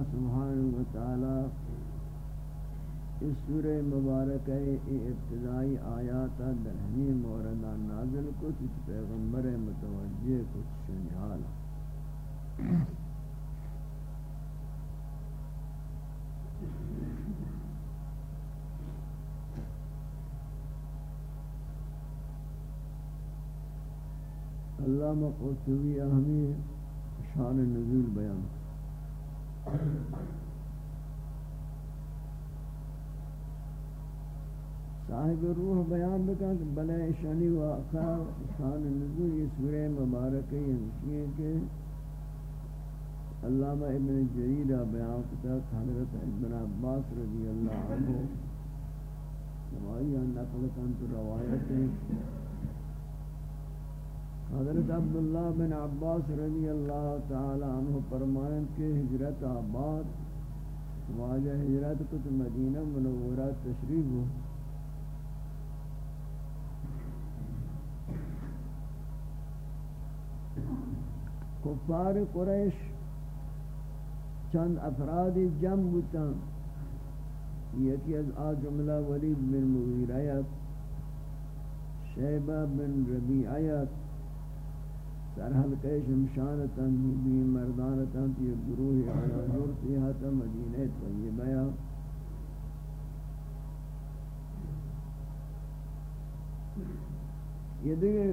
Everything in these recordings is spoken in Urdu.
اللہ سبحانہ وتعالی اس سورہ مبارکہ ابتدائی آیات در موردہ نازل کچھ پیغمبر متوجہ کچھ شنحال اللہ مقصوی اہمی شان نزول بیان صاحب روح بیان بکن کہ بلے شانی واقع شان نزول یہ سورہ مبارک ہے کہ علامہ ابن جریرہ بیان کتا حضرت ابن عباس رضی اللہ عنہ ہماری نقل کن تو روایت ہے حضرت عبداللہ بن عباس رضی اللہ تعالی عنہ فرمائیں کہ ہجرت آباد، واجہ ہجرت کت مدینہ منورہ تشریف ہو۔ کفار قریش چند افرادی جمع بودن۔ یکی از آ جملہ ولید بن مغیریت شیبہ بن ربیعیت سرحل کے شمشانتا بھی مردانتا تی گروہ علا نورتیہتا مدینہ طیبہ یہ دیکھیں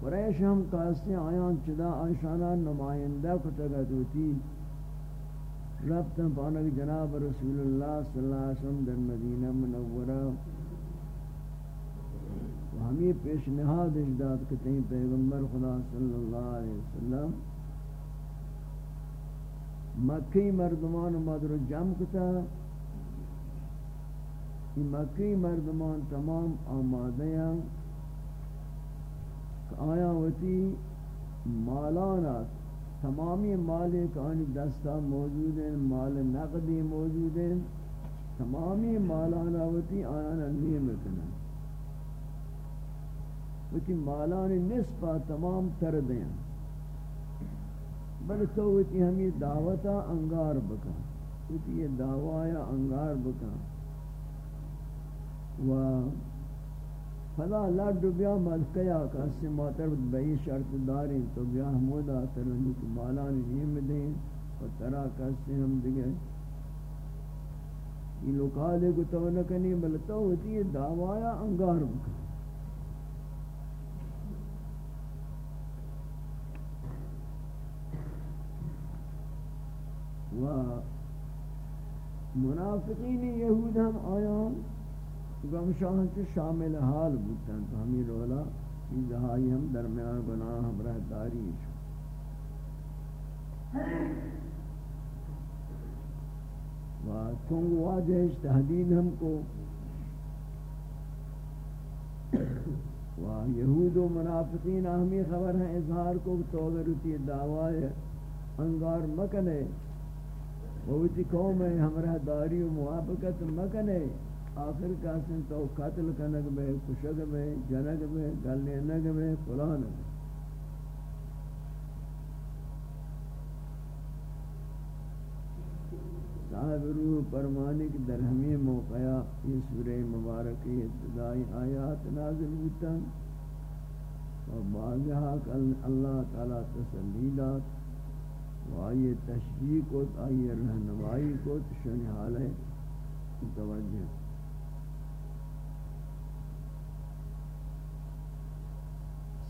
قریش ہم کاستے آیان چدا آنشانہ نمائندہ کتگا دوتی۔ ربطن پانک جناب رسول اللہ صلی اللہ علیہ وسلم در مدینہ منورہ و پیش نہاد اجداد کتے ہیں پیغمبر خدا صلی اللہ علیہ وسلم مکی مردمان مدر جمع کتا. یہ مکی مردمان تمام آمادہ ہیں آیا وتی مالانا تمامی مال کانی دستا موجود ہیں، مال نقدی موجود ہیں. تمامی مالانا وتی آیا نیم کنا وتی مالان نسبہ تمام تر دیں بل تو وتی ہمیں دعوتا انگار بکا وتی یہ دعوایا انگار بکا و فلا لڈ بیا ملکیا کسی ماتر بئی شرط داری تو بیا حمودا ترونی کو مالان نیم دیں و ترا کسی ہم دیگے یہ لوکالے کو تو نہ نکنی بلتا ہوتی ہے دعوایا انگار بکا و منافقین یہود ہم آیان گم شاہ کے شامل حال بودتاں تو ہمیں رولا کی جہائی ہم درمیان گناہ ہمراہ داری و چونگ واجہ تحدید ہم کو و یہود و منافقین ہمیں خبر ہیں اظہار کو تو اگر اسی دعوی انگار مکنے وہ قوم ہے ہمراہ داری و موافقت مکنے آخر کاسن تو قتل کنگ میں کشگ میں، جنگ میں گلنگ میں، فلان میں۔ صاحب روح پرمانی کی درہمی موقعہ یہ سورہ مبارکی ابتدائی آیات نازل ہوتا۔ اور بعضها اللہ تعالی تسلیلات و آئی تشبیح کو آئی رہنمائی کو تشنی حال ہے۔ متوجہ۔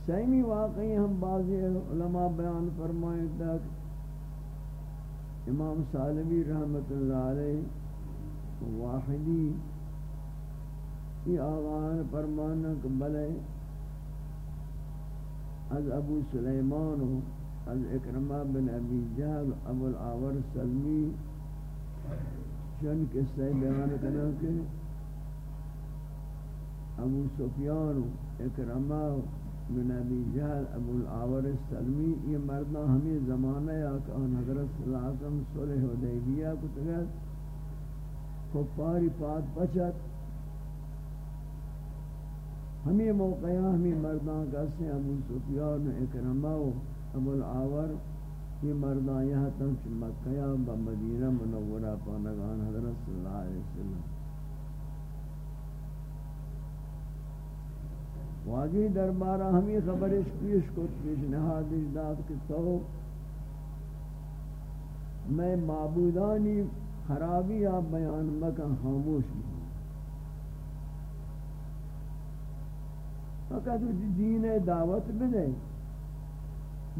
سیمی واقعی ہم بعضی علماء بیان فرمائیں تک امام سالمی رحمت اللہ علیہ واحدی یہ آغان فرمانا کہ بلے، از ابو سلیمان ہوں۔ از اکرمہ بن ابی جہل، ابو العور سلمی چن قصہ بیان کرنا کہ ابو سفیان، اکرمہ بن ابی جہل، ابو العور سلمی، یہ مردہ ہمیں زمانہ یا کہ ان حضرت صلی اللہ علیہ وسلم صلح حدیبیہ کو تگت کفاری پات بچت۔ ہمیں موقعہ، ہمیں مردان کسے ابو سفیان، اکرمہ ابو العور یہ مردان یہاں تم چھ مکہ با مدینہ منورہ پانگان حضرت صلی اللہ علیہ وسلم۔ واجی دربارہ ہمیں خبرش پیش کو پیش نہادش داد کہ تو میں معبودانی خرابی آپ بیان مکہ خاموش بھی فقط دین دعوت بدے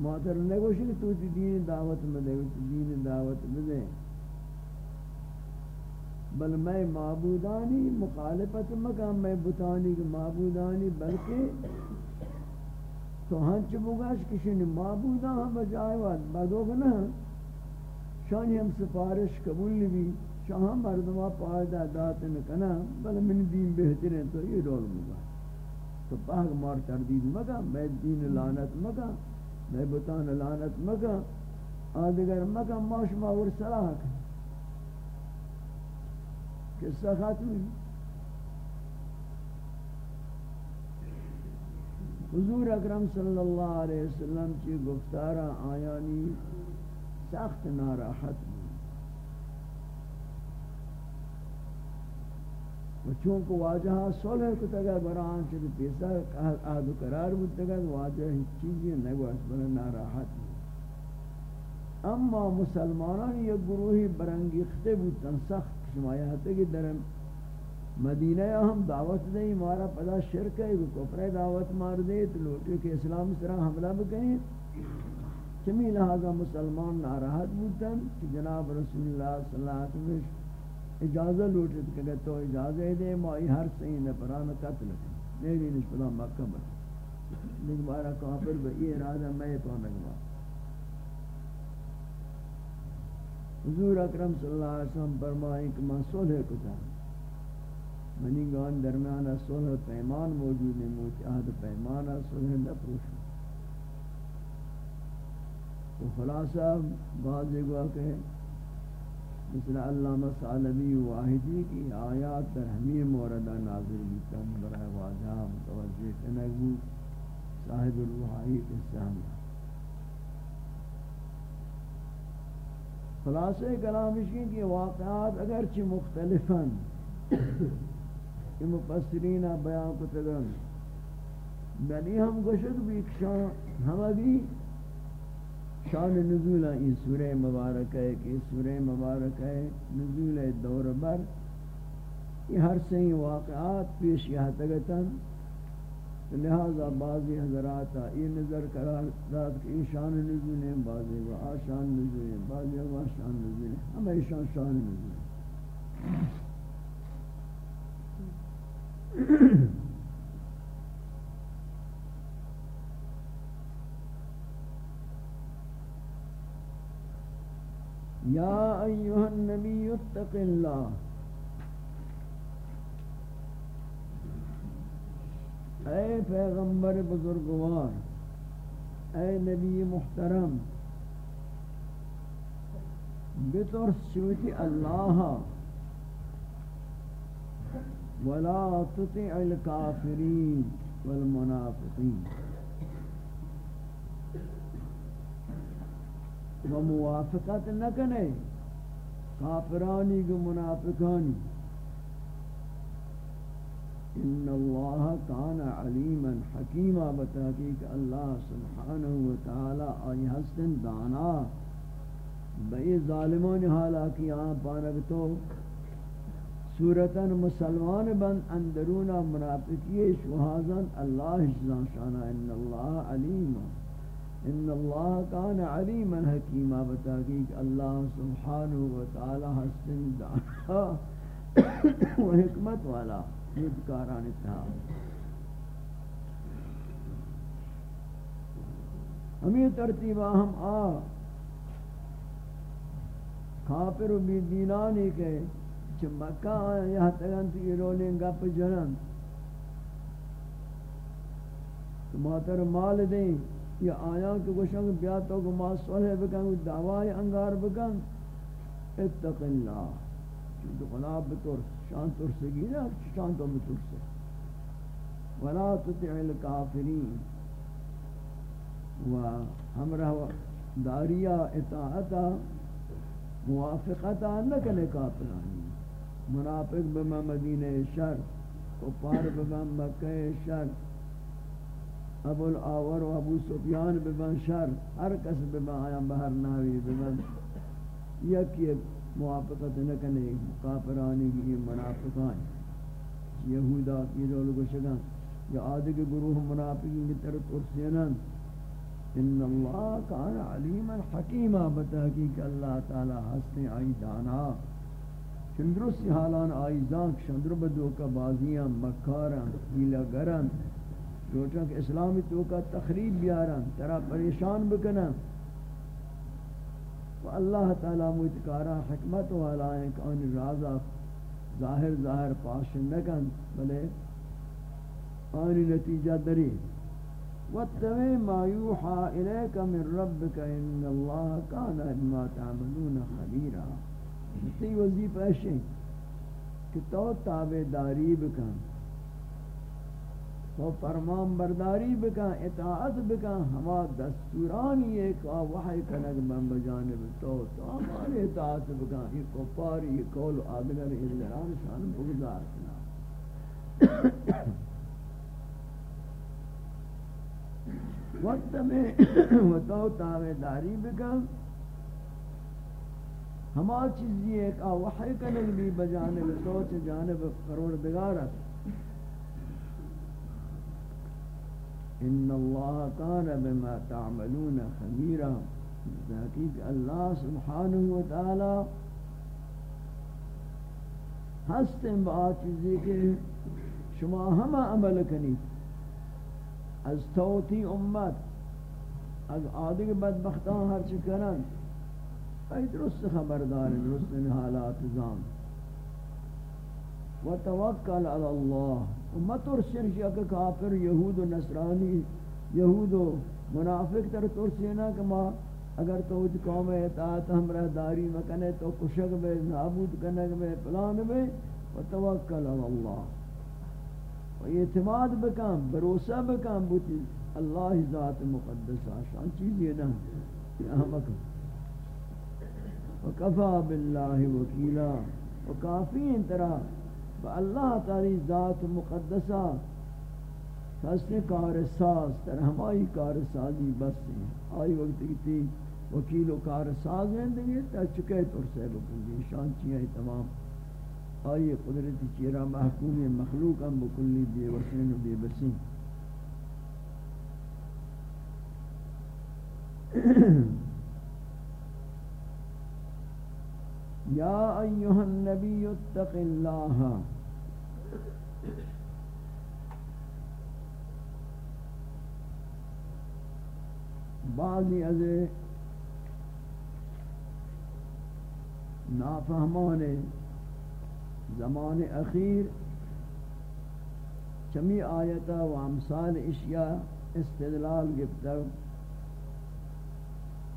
ماتر نگوشی کہ تو دین دعوت بدے دین دعوت بدے بل میں معبودانی مخالفت مکم میں بتانی کہ معبودانی، بلکہ تو ہاں ہنچ بگاش کسی نے معبودہ ہم ہاں بجائے واد۔ بدوگ نہ شانی ہم سفارش قبول بھی شاہ مردمہ پائدہ دات نکنا بل من دین بہتر ہیں تو یہ رول مگا۔ تو پاک مار تردید مگا، میں دین لعنت مگا۔ میں بتان لعنت مکا آدگر مکا ماش ماور صلاح کن قصہ ختمی حضور اکرم صلی اللہ علیہ وسلم کی گفتارہ آیانی سخت ناراحت و چون کو واجہ صلح کو تگا بران سے پیسہ عہد قرار بودتا واجہ ہیچ چیزی نگو اس بنا ناراحت اما مسلمانان یہ گروہی برنگیختے بودتن سخت شمایہ ہے کہ در مدینہ ہم دعوت دیں، مارا پدا شرک ہے، کہ کفر دعوت مار دے تو لوٹے کہ اسلام اس طرح حملہ بکہیں چمی لہذا مسلمان ناراحت بودتن کہ جناب رسول اللہ صلی اللہ علیہ وسلم اجازہ لوٹت کہ تو اجازہ دے مائی ہر سین نے پران قتل میری نسبت مکہ بس۔ لیکن بارا کافر بہ یہ ارادہ میں تو نگوا۔ حضور اکرم صلی اللہ علیہ وسلم فرمائیں کہ میں صلح کو تھا منی گان درمیان صلح پیمان موجود ہے موت عہد پیمان صلح نہ پروش تو خلاصہ بعض جگہ کہ مثل علامہ سالمی واحدی کی آیات در ہمیں موردہ نازل بیتن برای واجہ متوجہ تنگو صاحب الوحائی اسلامی خلاصہ کلام اس کی واقعات اگرچہ مختلفاً کہ مفسرین بیان کو تگن بلی ہم گشت بھی اکشان ہم ابھی شان نزول این سورہ مبارک ہے کہ سورہ مبارک ہے، نزول دور بر، یہ ہر سے واقعات پیش یہ تگتن لہذا بعضی حضرات یہ نظر قرار داد کہ شان نزول ہیں، بعضی و آشان نزول ہیں، بعضی و آشان نزول ہیں۔ ہمیں شان شان نزول ہیں۔ یا ایوہ النبی اتق اللہ اے پیغمبر بزرگوار، اے نبی محترم بترس شوتی اللہ، ولا تطع الكافرین والمنافقین۔ و موافقت نکنے کافرانی کو منافقانی. ان اللہ کان علیما حکیما بتحقیق اللہ سبحانہ وتعالی آئی حسن دانا. بئی ظالمان حالا کی آن پانک تو صورتاً مسلمان بند اندرونا منافقی شوہازن اللہ شانا ان اللہ علیما. ان اللہ کان علیما حکیما بتحقیق اللہ سبحانہ وتعالی حسن دانا و حکمت والا مدکاران اتحاب ہمیں ترتیبہ ہم آ کافر و بیدینانی کے چھ مکہ آئے، یہاں تگن تو یہ رولیں گپ جنن تو ماتر مال دیں۔ یا آیا کہ گوشن بیا تو کو ما صلح بکن، دعوی انگار بکن. اتق اللہ. چونکہ خدا بطور شان ترسگی نا، شان تو بترسے. ولا تطع الكافرین و ہمراہ داریا اطاعتا، موافقتا نکنے کافرانی. منافق بما مدینہ شر، کفار بما مکہ شر. ابو الاور و ابو سفیان بما شر ہر کس بما آیا بہر ناوی بما یک یک موافقت نکنے کافرانی کی منافقان. یہودا کی لوگ شگان یا آدھے گروہ منافقین کی طرف ترسینن ان اللہ کان علیما حکیما بتحقیق اللہ تعالی ہستے آئی دانا چندرست حالان آئی زانک چندر بدو کا بازیاں مکاراں ہیلا گرن سوچا کہ اسلامی تو کا تخریب بیارن ترا پریشان بکنن و اللہ تعالی متکارا حکمت والا ہے کہ ان رازا ظاہر ظاہر پاش نکن، بلے آنی نتیجہ دری۔ واتبع ما يوحى إليك من ربك إن الله كان بما تعملون خبيرا تی وظیفہ ہے کہ تو تابع داری بکن۔ تو فرمان برداری بکن، اطاعت بکن، ہما دستورانی ایک وحی کنگ من بجانب تو تو ہمارے اطاعت بکن، یہ کفاری، یہ قول آدگر اندران شان بگدار کنا وقت میں تو تابع داری بکن۔ ہما چیزی ایک وحی کنگ بھی بجانب سوچ جانب پروردگارت۔ ان اللہ کان بما تعملون خبیرا۔ تحقیق اللہ سبحانہ وتعالی ہستن با چیزی کے شما ہما عمل کنی۔ از توتی امت، از آدھگ بدبختان ہر چکنن ای درست خبردار، درست حالات زام و توکل علی اللہ. امت اور شرش کافر، یہود و نصرانی، یہود و منافق تر ترسینا کہ ما اگر تو اچھ قوم اطاعت ہمرہ داری مکنے تو کشک بے نابود کنک بے پلان بے و توکل علی اللہ. و اعتماد بکن بروسہ بکن بوتی اللہ ذات مقدس آشان چیز یہ نہ یہ وکفا باللہ وکیلا. وکافی انترا با اللہ تعالی ذات مقدسہ کسنے کار ساز تر ہمائی کار سازی بس ہیں۔ آئی وقت کی تھی، وکیل و کار ساز ہیں دیئے تا چکے طور سے بکلی شان چیئے تمام۔ آئی قدرتی چیرہ محکوم مخلوق ہم بکلی بے وسین و بے بسین یا ایوہ النبی اتق اللہ بعضی از نافہمان زمان اخیر چمی آیتا و امثال اشیاء استدلال گفتر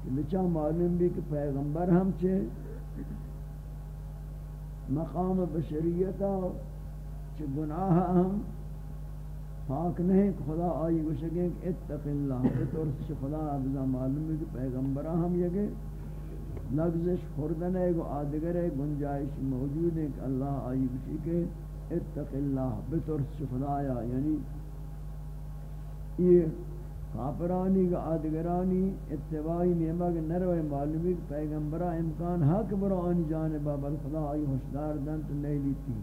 کہ بچا معلوم بھی کہ پیغمبر ہم چھے مقام بشریتا چھ گناہ ہم پاک نہیں، کہ خدا آئی گوشگے کہ اتق اللہ اتور سے خدا ابزا معلوم ہے کہ پیغمبرہ ہم یکے لفظش خوردن ہے کہ آدگر ہے، گنجائش موجود ہے کہ اللہ آئی گوشی کہ اتق اللہ بطور سے خدا آیا یعنی یہ کافرانی کا آدگرانی اتباعی نیمہ کے نروے معلومی کہ پیغمبرہ امکان حق برو آنی جانبا بل خدا آئی حسدار دن تو نہیں لیتی.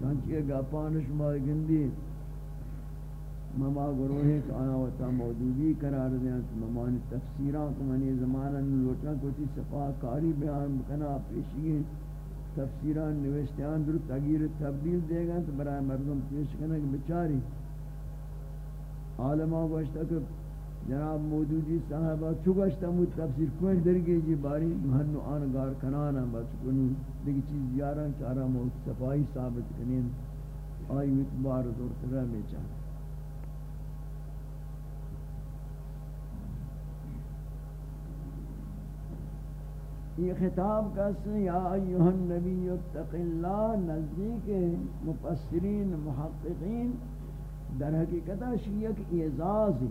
چانچہ گا پانش مائی گندی مما گروہ کہ آیا وطا موجودی قرار دیں تو ممانی تفسیران کو منی زمانہ لوٹنا کوئی صفحہ کاری بیان بکنا پیشی تفسیران، نوشتیان در تغییر تبدیل دے گا تو برای مردم پیش کرنا کہ بچاری عالمہ گوشتا کہ جناب موجودی صاحبہ چگشتا مود تفسیر کوئی درگی جی باری مہنو آنگار کنانا بس کنو دیکھ چیز یاران چارا موت صفائی ثابت کنین آئی متبار دور ترہ میں چاہتا یہ خطاب کہتے یا ایوہ النبی اتق اللہ، نزدیک مفسرین، محققین در حقیقت شیعہ کی اعزاز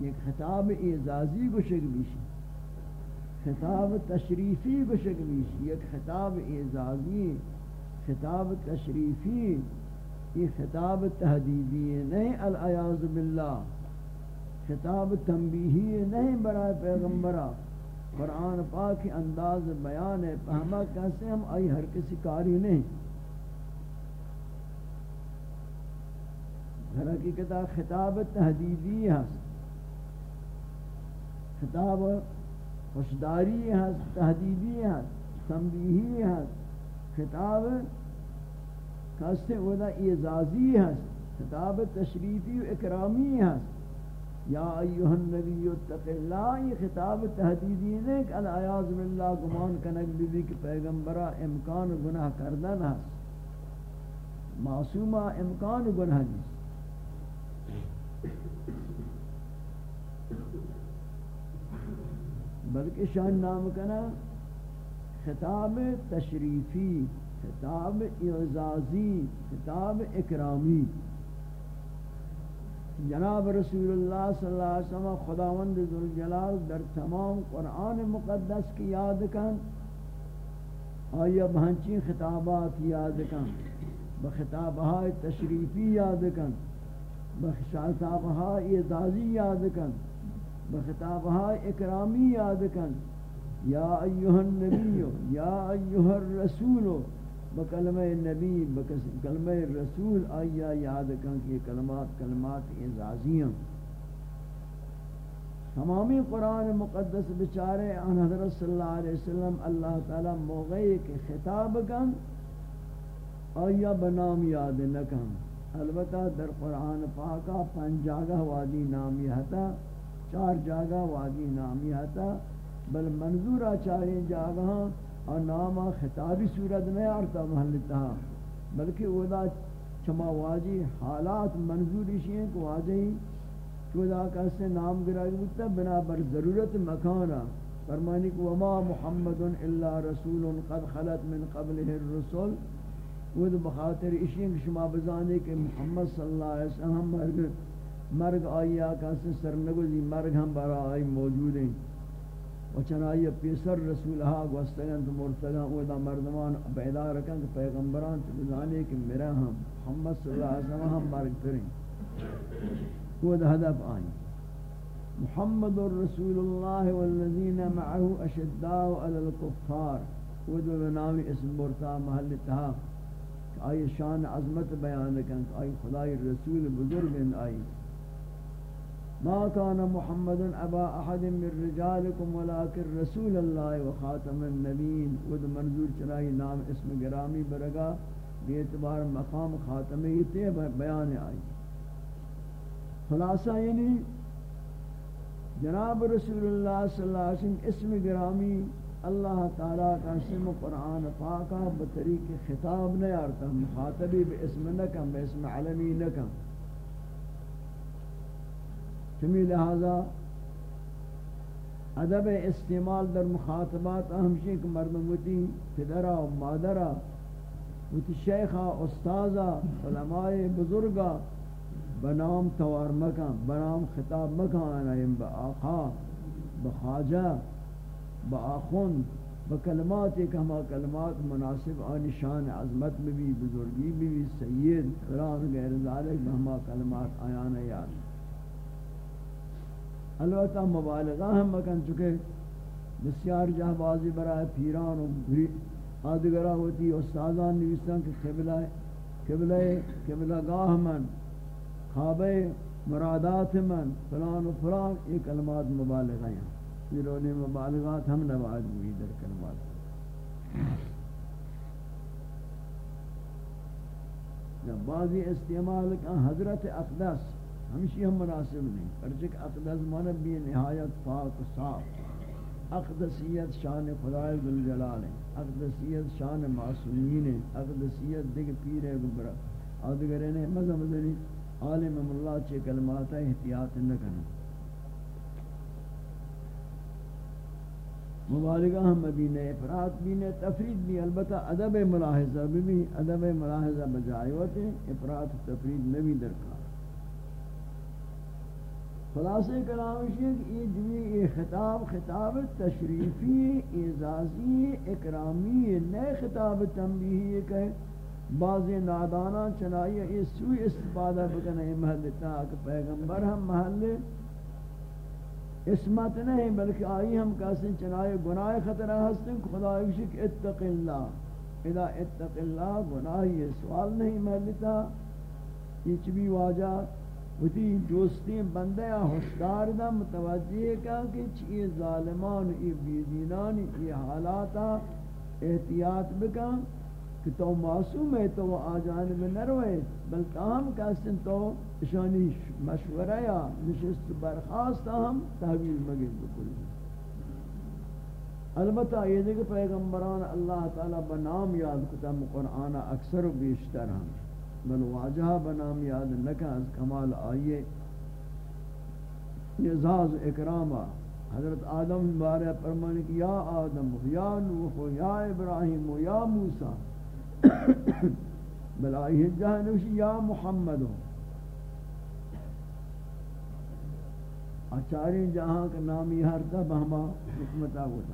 یک خطاب اعزازی گشک بیشی خطاب تشریفی گشک بیشی یک خطاب اعزازی، خطاب تشریفی یہ خطاب تحدیدی نہیں العیاض باللہ خطاب تنبیہی نہیں برائے پیغمبرہ قرآن پاک انداز بیان ہے پہما کیسے ہم آئی ہر کسی کاری نہیں در حقیقت خطاب تحدیدی ہے خطاب خوشداری ہے تحدیدی ہے تنبیہی ہے خطاب کاستے ودا اعزازی ہے خطاب تشریفی و اکرامی ہے یا ایوہ النبی اتق اللہ، یہ خطاب تحدیدی ہے کہ العیاض باللہ، گمان کنک بھی کہ پیغمبرہ امکان گناہ کردن ہے معصومہ امکان گناہ جس بلکہ شان نام کنا خطاب تشریفی، خطاب اعزازی، خطاب اکرامی۔ جناب رسول اللہ صلی اللہ علیہ وسلم، خداوند ذوالجلال در تمام قرآن مقدس کی یاد کن۔ آیا بہنچی خطابات یاد کن۔ بخطابہ تشریفی یاد کن۔ بخطابہ اعزازی یاد کن۔ بخطابہ اکرامی یاد کن۔ یا ایوہ النبی یا ایوہ الرسول بکلمہ نبی بکلمہ رسول آیا یاد کن کہ کلمات کلمات اعزازی ہیں۔ تمامی قرآن مقدس بچارے ان حضرت صلی اللہ علیہ وسلم اللہ تعالی موقعی کے خطاب کن۔ آیا بنام یاد نکن البتہ در قرآن پاکا پنج جاگہ وادی نامی ہتا چار جاگہ وادی نامی ہتا بل منظورہ چاریں جاگہ ہاں، اور ناما خطابی صورت نہیں آرتا محلتا بلکہ ودا چما واجی حالات منظوری شیئیں کہ واجہی چودا کہتے نام گرائی بودتا بنابر ضرورت مکانا، فرمانی کہ وما محمد الا رسول قد خلت من قبله الرسول ود بخاطر اشین شما بزانے کہ محمد صلی اللہ علیہ وسلم مرگ مرگ آیا کہتے سرنگوزی مرگ ہم برا آئی موجود ہیں۔ و چنائی پیسر رسول ہا گوستگن تو مرتگا او دا مردمان پیدا رکن کہ پیغمبران تو بزانے کہ میرا ہم محمد صلی اللہ علیہ وسلم ہم بارک کریں وہ دا ہدف آئی۔ محمد الرسول اللہ والذین معه اشداء علی الكفار وہ دو نامی اسم برتا محل تہا آئی شان عظمت بیان کن آئی خدای رسول بزرگ آئی۔ ما كان محمد ابا احد من رجالكم ولكن رسول الله وخاتم النبيين. ود منظور چنائی نام اسم گرامی برگا، بے اعتبار مقام خاتمی تے بیان آئی. خلاصہ یعنی جناب رسول اللہ صلی اللہ علیہ وسلم اسم گرامی اللہ تعالیٰ کا اسم قرآن پاکا بطریق خطاب نہیں آرتا مخاطبی بے اسم نکم بے اسم علمی نکم. چمی لہذا ادب استعمال در مخاطبات اہمشی کہ مردم ہوتی پدرہ و مادرہ ہوتی شیخہ استاذہ علماء بزرگہ بنام توار مکان بنام خطاب مکان آنائیم با آقا بخاجہ با آخون بکلمات ایک ہما کلمات مناسب آنی شان عظمت میں بھی، بزرگی میں بھی، سید قرآن غیر ذالک بہما کلمات آیان یاد۔ البتہ مبالغہ ہم مکن چکے بسیار جہاں بازی برائے پیران و آدگرہ ہوتی استادان نویستان کہ قبلہ قبلہ قبلہ گاہ من خواب مرادات من، فلان و فلان، یہ کلمات مبالغہ ہیں۔ یہ رولی مبالغات ہم نواز ہوئی در کلمات۔ جب بعضی استعمال کا حضرت اقدس ہمشی ہم مناسب نہیں۔ پرچک اقدس مانا بھی نہایت پاک صاف۔ اقدسیت شان خدای ذوالجلال ہے۔ اقدسیت شان معصومین ہے۔ اقدسیت دیکھ پیر ہے گبرہ۔ آدھگرے نے مزہ مزنی عالم اللہ چے کلمات احتیاط نہ کرنا۔ مبالغہ ہم مبینہ افراد بھی نے، تفرید بھی، البتہ ادب ملاحظہ بھی ادب ملاحظہ بجائے ہوتے افراد تفرید نبی درکار۔ خلاصہ کلام یہ کہ یہ جوی یہ خطاب خطاب تشریفی، اعزازی، اکرامی، نئے خطاب تنبیہی ہے کہ بعض نادانا چنائی اس سوئی استفادہ بکنے محل تاک پیغمبر ہم محل اسمت نہیں، بلکہ آئی ہم کہتے چنائی گناہ خطرہ ہستن خدا شک اتق اللہ، اذا اتق اللہ گناہ یہ سوال نہیں محل تا یہ چبی واجہ وتی دوستی بندے ہوشدار دا، متوجہ کا کہ یہ ظالمان، یہ بیدینان، یہ حالات احتیاط بکن کہ تو معصوم ہے، تو آ جانب نہ روئے بلکہ ہم کہستن تو اشانی مشورہ یا نشست برخواست ہم تحویل مگن بکل البتہ یہ دیکھ پیغمبران اللہ تعالی بنام یاد کتا قرآن اکثر و بیشتر ہم۔ بل واجہ بنام یاد نکا از کمال آئیے۔ نزاز اکرامہ، حضرت آدم بارے فرمانے کہ یا آدم، یا نوح، یا ابراہیم، یا موسیٰ۔ بل آئیے جہنوشی، یا محمد۔ اچاری جہاں کا نامی ہر تب ہما حکمتا ہوتا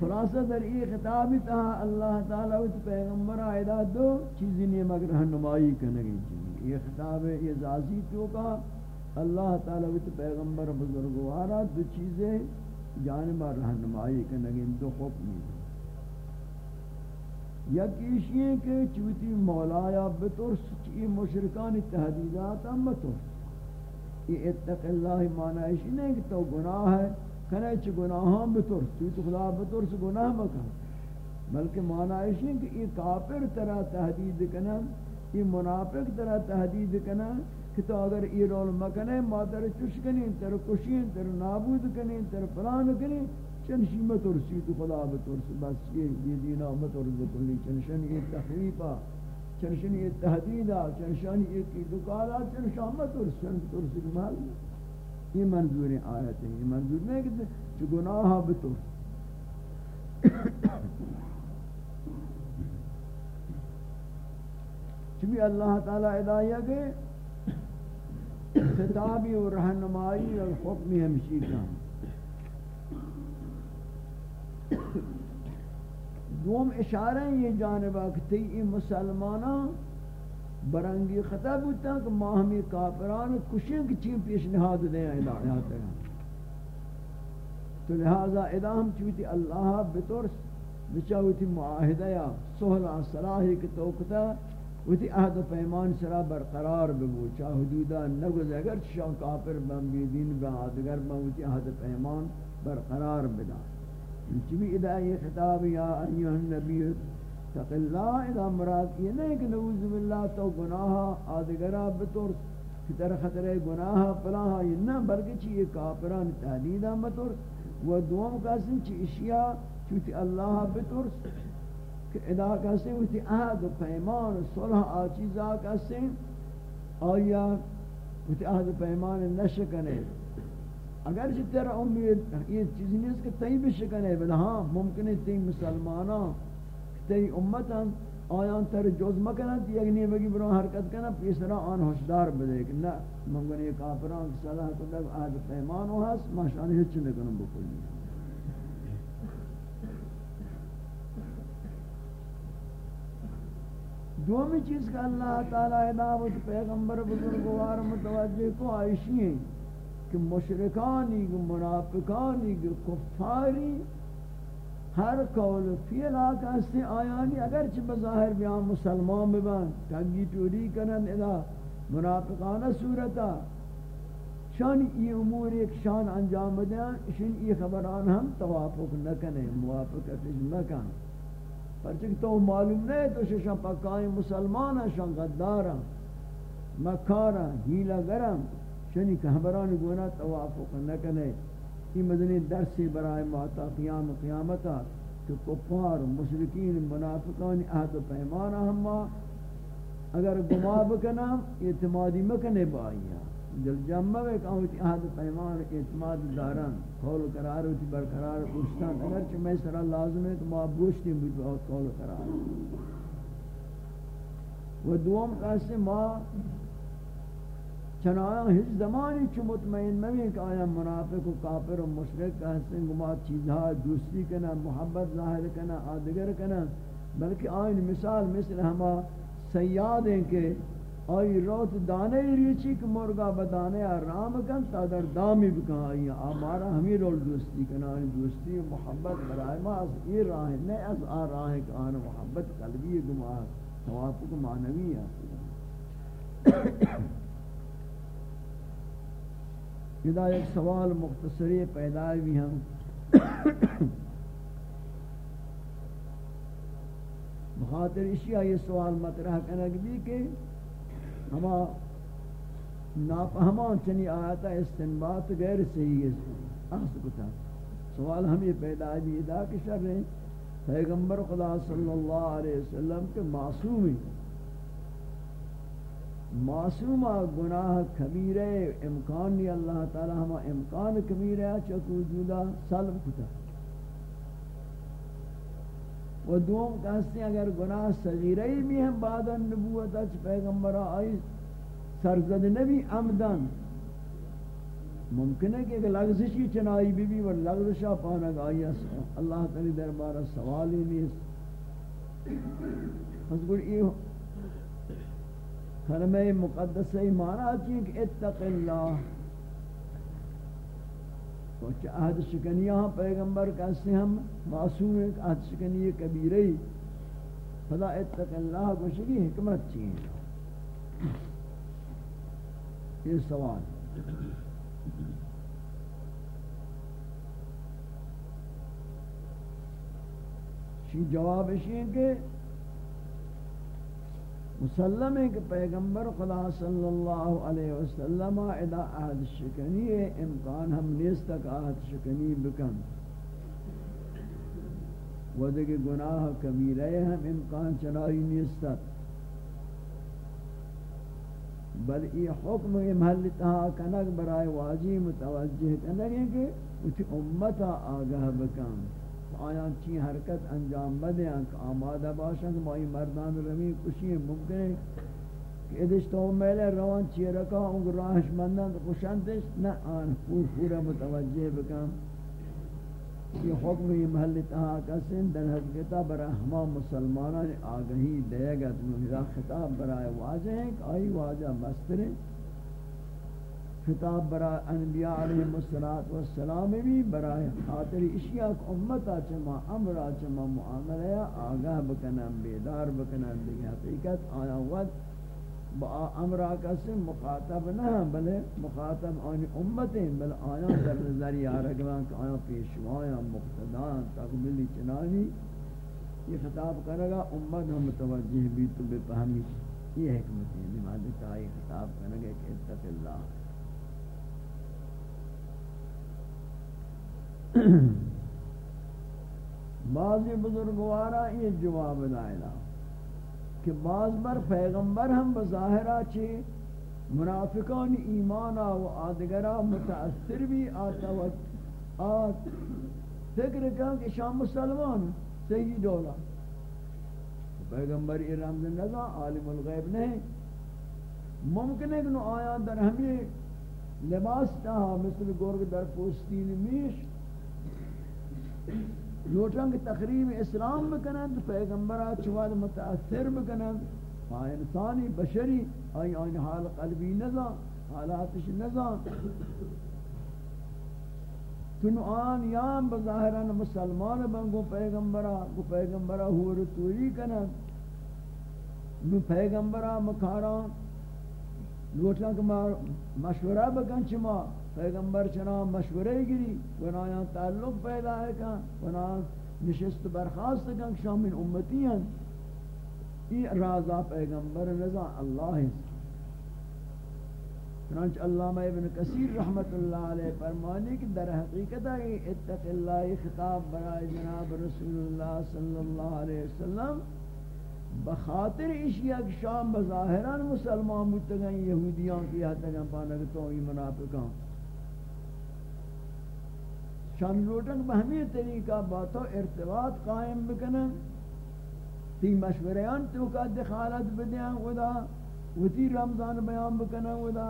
خلاصہ در یہ خطاب تھا، اللہ تعالی و پیغمبر آئیدہ دو چیزیں نہیں، مگر رہنمائی کرنے گئی یہ خطاب، یہ ذاتی تو کا اللہ تعالی و پیغمبر بزرگوارا دو چیزیں جانب رہنمائی کرنے گئی دو حکم یک ایشی کہ چوتی مولایا بطرس چی مشرکان تحدیدات ہم یہ اتق اللہ معنی ایشی نہیں کہ تو گناہ ہے۔ کنے چ گناہاں بطور تو تو خدا بطور سے گناہ مکن۔ بلکہ معنی ہے کہ یہ کافر طرح تحدید کنا یہ منافق طرح تحدید کنا کہ تو اگر یہ رول مکنے مادر چش کنی تر کشی تر نابود کنی تر پلان کنی چن چنشی مترسی، تو خدا بطور سے بس یہ دینا مترس بکلی، چنشن یہ تخویفہ چنشن یہ تحدیدہ چنشن یہ کی دکالا چنشان مترس، چنشن ترسی کمال یہ منظور آیت ہے یہ منظور نہیں کہ جو گناہ ہاں بتو چبی اللہ تعالی ادایہ کے خطابی و رہنمائی اور حکمی ہمشی کا دوم اشارہ یہ جانبہ کہ تی مسلمانہ برنگی خطا بودتا کہ ما ہمیں کافران کشیں کی چین پیش نہاد دیں الہیات ہیں تو لہذا ادا ہم چوتی اللہ بطرس بچاوتی معاہدہ یا سہلا صلاحی کی توقتا وتی عہد و پیمان سرا برقرار بگو چاہ حدودا نگوز اگر شاہ کافر بن بی دین بن آدگر بن وتی عہد و پیمان برقرار بدا۔ چوی ادا یہ خطاب یا ایوہ النبی تق اللہ اذا مراد یہ نہیں کہ نعوذ باللہ تو گناہ آدگرہ بطور در خطر گناہ فلاہ یہ نہ، بلکہ چی یہ کافران تحدیدہ بطور و دوم کسی چی اشیاء چوتی اللہ بطور کہ ادا کسی ہوتی عہد و پیمان و صلح آچیزہ کسی آیا ہوتی عہد و پیمان نشکنے اگر چی تیرا امید یہ چیز نہیں ہے کہ تئی بھی شکنے بل ہاں ممکن ہے تئی مسلمانہ تی امتان، آیان تر جوز مکنند، یک نیمگی برو حرکت کنند پیسرا آن ہوشدار بدے کہ نہ منگن یہ کافران کی صلاح کندگ آد پیمانو ہست ماشانی ہچ نکنم بکلی دومی چیز کا اللہ تعالی دعوت پیغمبر بزرگوار متوجہ کو آئیشی ہیں کہ مشرکانی کہ منافقانی کہ کفاری ہر قول فیل آقا سے آیانی اگرچہ بظاہر بیان مسلمان ببن تنگی توری کنن ادا منافقانہ صورتا شان ای امور ایک شان انجام دیں شان ای خبران ہم توافق نکنے موافقت نکن پرچک تو معلوم نہیں، تو شان پکائیں مسلمان شان غدارا مکارا ہیلا گرم شانی کہ خبران گونا توافق نکنے یہ مدنی درسی برائے ماتا قیام قیامتا کہ کفار، مشرکین، منافقان، عہد و پیمان ہما اگر گما بکنا اعتمادی مکنے بایا جل جمع ایک آوتی عہد و پیمان اعتماد داران قول قرار ہوتی برقرار پوچھتان اگر چھ میں سرا لازم ہے کہ ما بوشتی بھی بہت قول قرار۔ و دوم کسی ما چنایا ہیچ زمانی چو مطمئن نوی کہ آیا منافق و کافر و مشرک کہستیں گما چیزها دوستی کنا، محبت ظاہر کنا، آدگر کنا، بلکہ آئین مثال مثل ہما سیاد ہیں کہ آئی روت دانے ریچی کہ مرگا بدانے رام کن تا در دامی بکن آئی آمارا ہمیں رول دوستی کنا آئی دوستی و محبت برائے ما از ای راہ نہیں از آ راہ کہ آن محبت قلبی گماہ توافق معنوی ہے۔ ادا ایک سوال مختصری پیدا بھی ہم۔ بخاطر اشیاء یہ سوال مطرح کنک بھی کہ ہما ناپہمان چنی آیتا استنبات غیر صحیح ہے۔ احس کتا۔ سوال ہم یہ پیدا بھی ادا کہ شر رہے پیغمبر خدا صلی اللہ علیہ وسلم کے معصوم ہیں۔ معصوم گناہ کبیر امکان نہیں، اللہ تعالی ہم امکان کبیر ہے، چکو وجودا سلب کتا۔ و دوم کہتے ہیں، اگر گناہ صغیرہ بھی ہیں، بعد النبوت اچ پیغمبر آئی، سرزد نبی عمدن۔ ممکن ہے کہ ایک لغزشی چنائی بی بی و لغزشا پانک آئی اللہ تعالی دربارہ سوال ہی نہیں۔ حضور یہ کلمہ مقدس معنی چیئے کہ اتق اللہ کچھ عہد شکنی ہاں پیغمبر کہتے ہم معصوم ایک عہد شکنی کبیرہی فلا اتق اللہ کو شکی حکمت چیئے یہ سوال. شی جواب اسی ہے کہ مسلم ہے کہ پیغمبر خدا صلی اللہ علیہ وسلم ادا عہد شکنی ہے امکان ہم نیست تک عہد شکنی بکن۔ ودک گناہ کبیرہ ہم امکان چنائی نیست۔ تک بل یہ حکم یہ محل تہا کنک برائے واجی متوجہ کنک ہے کہ اچھ امتا آگاہ بکن۔ آیا چی حرکت انجام بدے کہ آمادہ باشن کہ مائی مردان رمی کشی ممکن ہے کہ ادش تو میلے روان چی رکا انگ راہش مندن تو خوشندش نہ آن، پور پورا متوجہ بکم یہ حکم یہ محل تہا کسن در حقیقتا برا ہما مسلمانان آگہی دے گا تو خطاب برای واجہ ہیں کہ آئی واجہ مستر ہیں خطاب برای انبیاء علیہ السلام بھی برای خاطر اشیاء امتا چما امرا چما، معاملہ آگاہ بکنن بیدار بکنن بھی حقیقت آیا وقت با امرا کسی مخاطب نہ بلے مخاطب آنی امتیں بل آیا در نظری آرگوان کہ آیا پیشوایاں مقتدان تقبلی چنانی۔ یہ خطاب کرے گا، امت ہم متوجہ بھی تو بے پہمی یہ حکمت ہے، نماز کا یہ خطاب کرے گا کہ اتق اللہ۔ بعضی بزرگوارا یہ جواب دائنا کہ بعض بر پیغمبر ہم بظاہرہ چی منافقان ایمانا و آدگرہ متاثر بھی آتا وقت آت فکر کہا کہ شام مسلمان صحیح دولا پیغمبر یہ رمز عالم الغیب نہیں ممکن ہے کہ نو آیا در ہمیں لباس تاہا مثل گرگ در پوستین میش لوٹنگ تقریب اسلام بکنند پیغمبرہ چواد متاثر بکنند آئی انسانی بشری آئی آئی حال قلبی نظام حالاتش نظام تن آن یام بظاہران مسلمان بنگو پیغمبرہ گو پیغمبرہ ہور توری کنند. نو پیغمبرہ مکاران لوٹنگ مشورہ بکن چما. پیغمبر چنا مشورے گری ونایا تعلق پیدا ہے کہ ونا نشست برخاست کن شامل امتی ہیں۔ یہ رازا پیغمبر رضا اللہ ہے چنانچہ علامہ ابن کثیر رحمت اللہ علیہ فرمانے کہ در حقیقت ہے اتق اللہ خطاب برائے جناب رسول اللہ صلی اللہ علیہ وسلم، بخاطر اشیاء شام بظاہران مسلمان متگن یہودیان کی حد تک پانک تو ہی منافقان شان لوٹن بہمی طریقہ باتو ارتباط قائم بکنن تی مشوریان تو کا دخالت بدیاں خدا وتی رمضان بیان بکنا خدا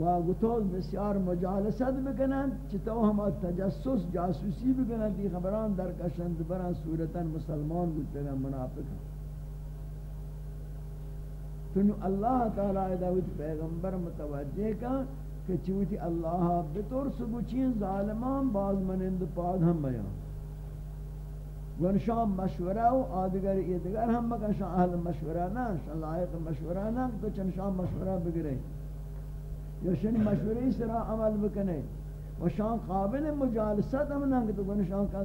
و گتو بسیار مجالست بکنن چطور ہم تجسس جاسوسی بکنن تی خبران در کشند بران صورتا مسلمان بودتا منافق۔ تنو اللہ تعالی دعوت پیغمبر متوجہ کا کہ چوتی اللہ بطور سبوچین ظالمان باز منند پاد ہم بیان۔ یعنی ونشان مشورہ و آدگر یہ دگر ہم مکن شان اہل مشورہ نا شان لائق مشورہ نا، تو چن چنشان مشورہ بگرے۔ یا شن مشورہ سرا عمل بکنے۔ و شان قابل مجالست ہم ننگ تو ونشان کا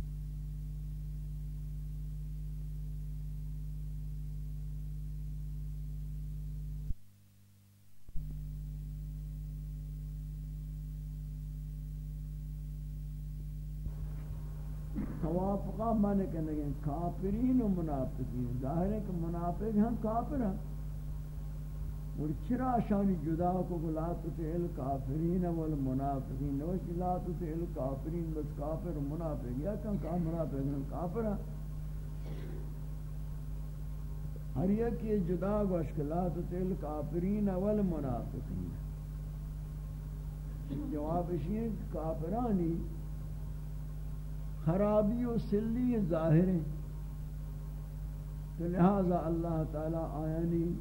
توافقہ مانے کہنے گئے کافرین و منافقین۔ ظاہر ہے کہ منافق ہیں کافر ہیں۔ اور چرا شانی جدا کو لا تطعل کافرین والمنافقین نوش لا تطعل کافرین بس کافر و منافق۔ یا کن کا منافق ہیں، کافر ہیں۔ ہر یک یہ جدا گوش کہ لا تطعل کافرین والمنافقین جواب اسی ہے کافرانی خرابی و سلی ظاہر ہیں۔ تو لہذا اللہ تعالی آیانی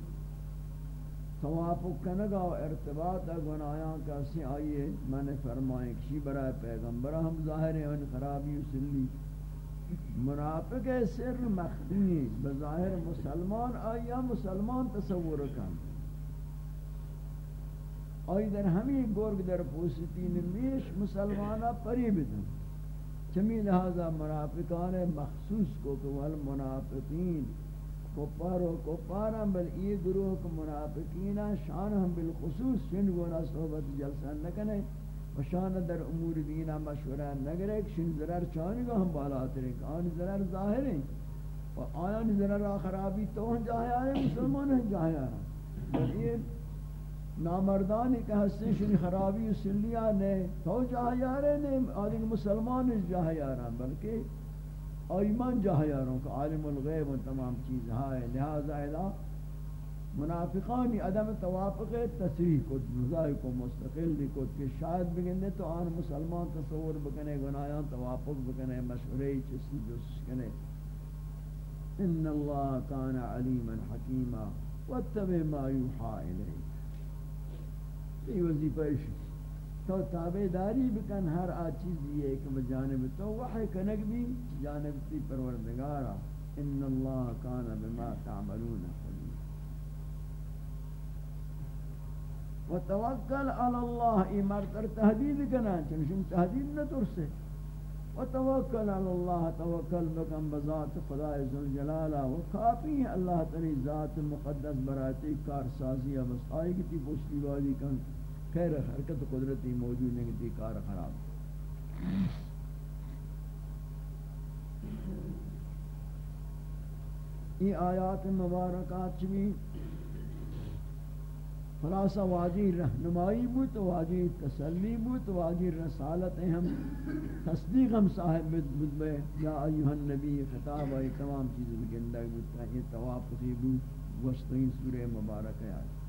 توافق کنگا و ارتباط گنایاں کسی آئیے میں نے فرمائے کشی برای پیغمبر ہم ظاہر ہیں، ان خرابی و سلی۔ منافق سر مخفی بظاہر مسلمان آیا مسلمان تصور کن۔ آئی در ہمیں گرگ در پوسطی نمیش، مسلمانہ پریب دن چمی لہذا منافقان مخصوص کو کہ والمنافقین کپار و کپارا بل ای گروہ کو منافقین شان ہم بالخصوص شن گونا صحبت جلسہ نکنے و شان در امور دینا مشورہ نگرے شن ضرر چانی گا ہم بالا ترے آن ضرر ظاہر ہیں و آیان ضرر خرابی تو ہم جاہے آئے مسلمان ہیں جاہے آئے نامردانی کہ ہستے شنی خرابی و سلیہ نے تو جاہ یارے نے آدھیں مسلمان اس جاہ یاران، بلکہ ایمان جاہ یاروں کا عالم الغیب و تمام چیز ہائے۔ لہذا الہ منافقانی عدم توافق تصریح کو نظائی کو، مستقل دی کو، کہ شاید بگندے تو آن مسلمان تصور بکنے گنایان توافق بکنے مشوری چسی جس کنے۔ ان اللہ کان علیما حکیما، واتبع ما یوحا الیک یہ وظیفہ ہے۔ تو تابع داری بکن ہر آ چیز یہ کہ بجانب تو وحی کنک بھی جانب تی پروردگارا۔ ان اللہ کان بما تعملون خبیر وتوکل علی اللہ ای مرتر تحدید کنا چنشن تحدید نہ ترسے۔ وتوکل علی اللہ، توکل بکن بذات خدا ذوالجلالہ و کافی اللہ تعالی ذات مقدس براتی کار سازی بس آئی کی پوچھتی بازی کن، خیر حرکت قدرتی موجود نہیں تھی کار خراب۔ یہ آیات مبارکات چمی خلاصہ، واجی رہنمائی بوت واجی تسلی بوت واجی رسالت ہم، تصدیق ہم صاحب بود بے۔ یا ایوہ النبی، خطاب آئی، تمام چیزیں گندہ بود یہ توافقی بوت وسطین سورہ مبارک ہے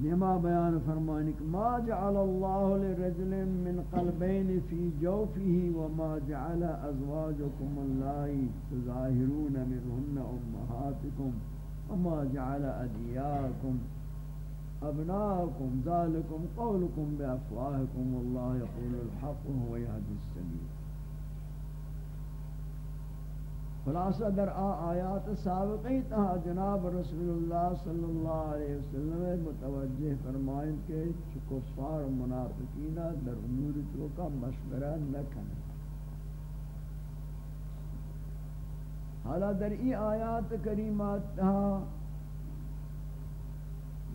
نما بیان فرمانی کہ ما جعل اللہ لرجل من قلبین فی جوفه وما جعل ازواجكم اللہ تظاہرون منہن امہاتکم وما جعل ادیاکم ابناکم ذالکم قولکم بافواہکم واللہ یقول الحق وهو يهدي السبیل خلاصہ در آ آیات سابقی تہا جناب رسول اللہ صلی اللہ علیہ وسلم متوجہ فرمائیں کہ کفار منافقین در امور تو کا مشورہ نہ کریں حالا در ای آیات کریمات تہا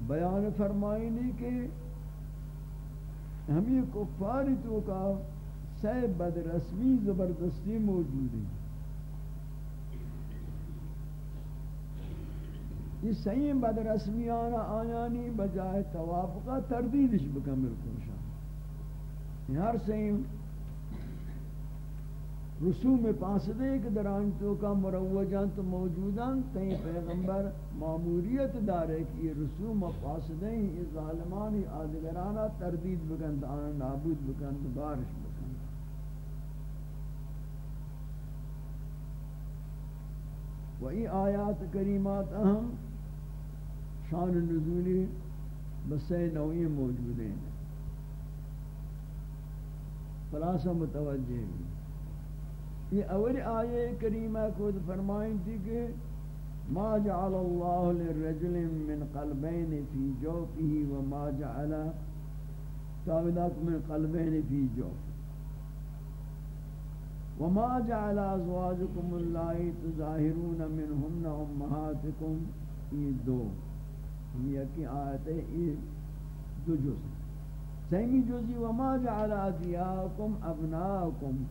بیان فرمائنی کہ ہمیں کفار تو کا سہ بد رسمی زبردستی موجود ہے یہ صحیح بد رسمیانا آیانی بجائے توافقہ تردیدش بکن بالکل شاہ. ہر صحیح رسوم پاسدے کہ دران تو کا مروجان تو موجودان تین پیغمبر معموریت دارے کہ یہ رسوم پاسدے یہ ظالمانی آدگرانہ تردید بکند آنا نابود بکند بارش بکند و ای آیات کریمات اہم شان نزولی بسے نوعی موجود ہیں۔ فلاسہ متوجہ ہیں۔ یہ اول آیے کریمہ کو فرمائیں تھی کہ ما جعل اللہ للرجل من قلبین فی جوفه وما جعل تاویدات من قلبین فی جوف۔ وما جعل ازواجكم اللائي تظاهرون منهن امهاتكم یہ دو۔ ہم یکی آیت ہے یہ دو جز سیمی جزی وما جعل ادیاکم ابناکم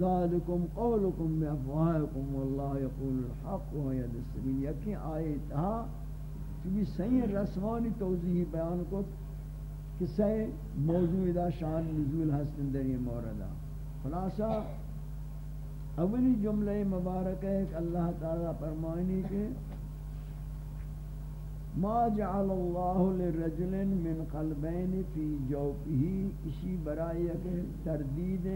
ذالکم قولکم بافواہکم واللہ یقول الحق و ید السبیل یکی آیت ہا چونکہ صحیح رسمانی توضیح بیان کو کہ صحیح موضوع دا، شان نزول ہستن در یہ موردہ خلاصہ اولی جملہ مبارک ہے کہ اللہ تعالیٰ فرمائنی کہ ما جعل اللہ لرجل من قلبین فی جوفه، اسی برائی کہ تردید،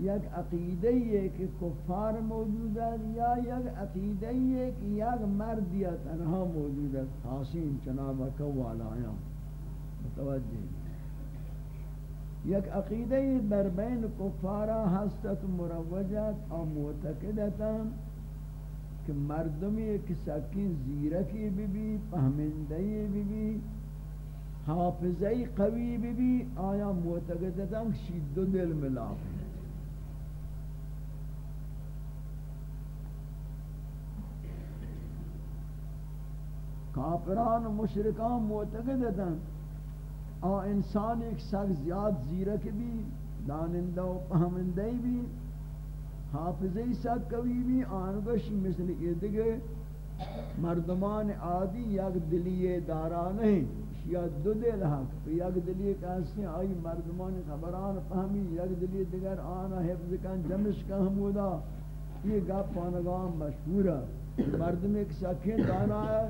یک عقیدہ ہے کہ کفار موجود ہے یا یک عقیدہ ہے کہ یک مرد یا تنہا موجود ہے حاسین چنابہ کوالا آیا متوجہ یک عقیدہ بر بین کفارا ہستت مروجت اور معتقدتا کہ مردمی ایک سکین زیرکی بھی بھی پہمندہی بھی بھی حافظی قوی بھی بھی آیا معتقدتا شید و دل ملاف کافران و مشرکان معتقدتا آ انسان ایک سخت زیاد زیرک بھی، دانندہ و پہمندہ بھی حافظی سخت کبھی بھی آنگش مثل ادگے مردمان عادی یک دلی دارا نہیں، یا دو دل حق، یک دلی کہاستے ہیں آئی مردمان خبران پہمی یک دلی دیگر آنا حفظ کن، جمش کا ہمودا یہ گپ پانگام مشہور ہے۔ مردم ایک سکھیں دانا ہے،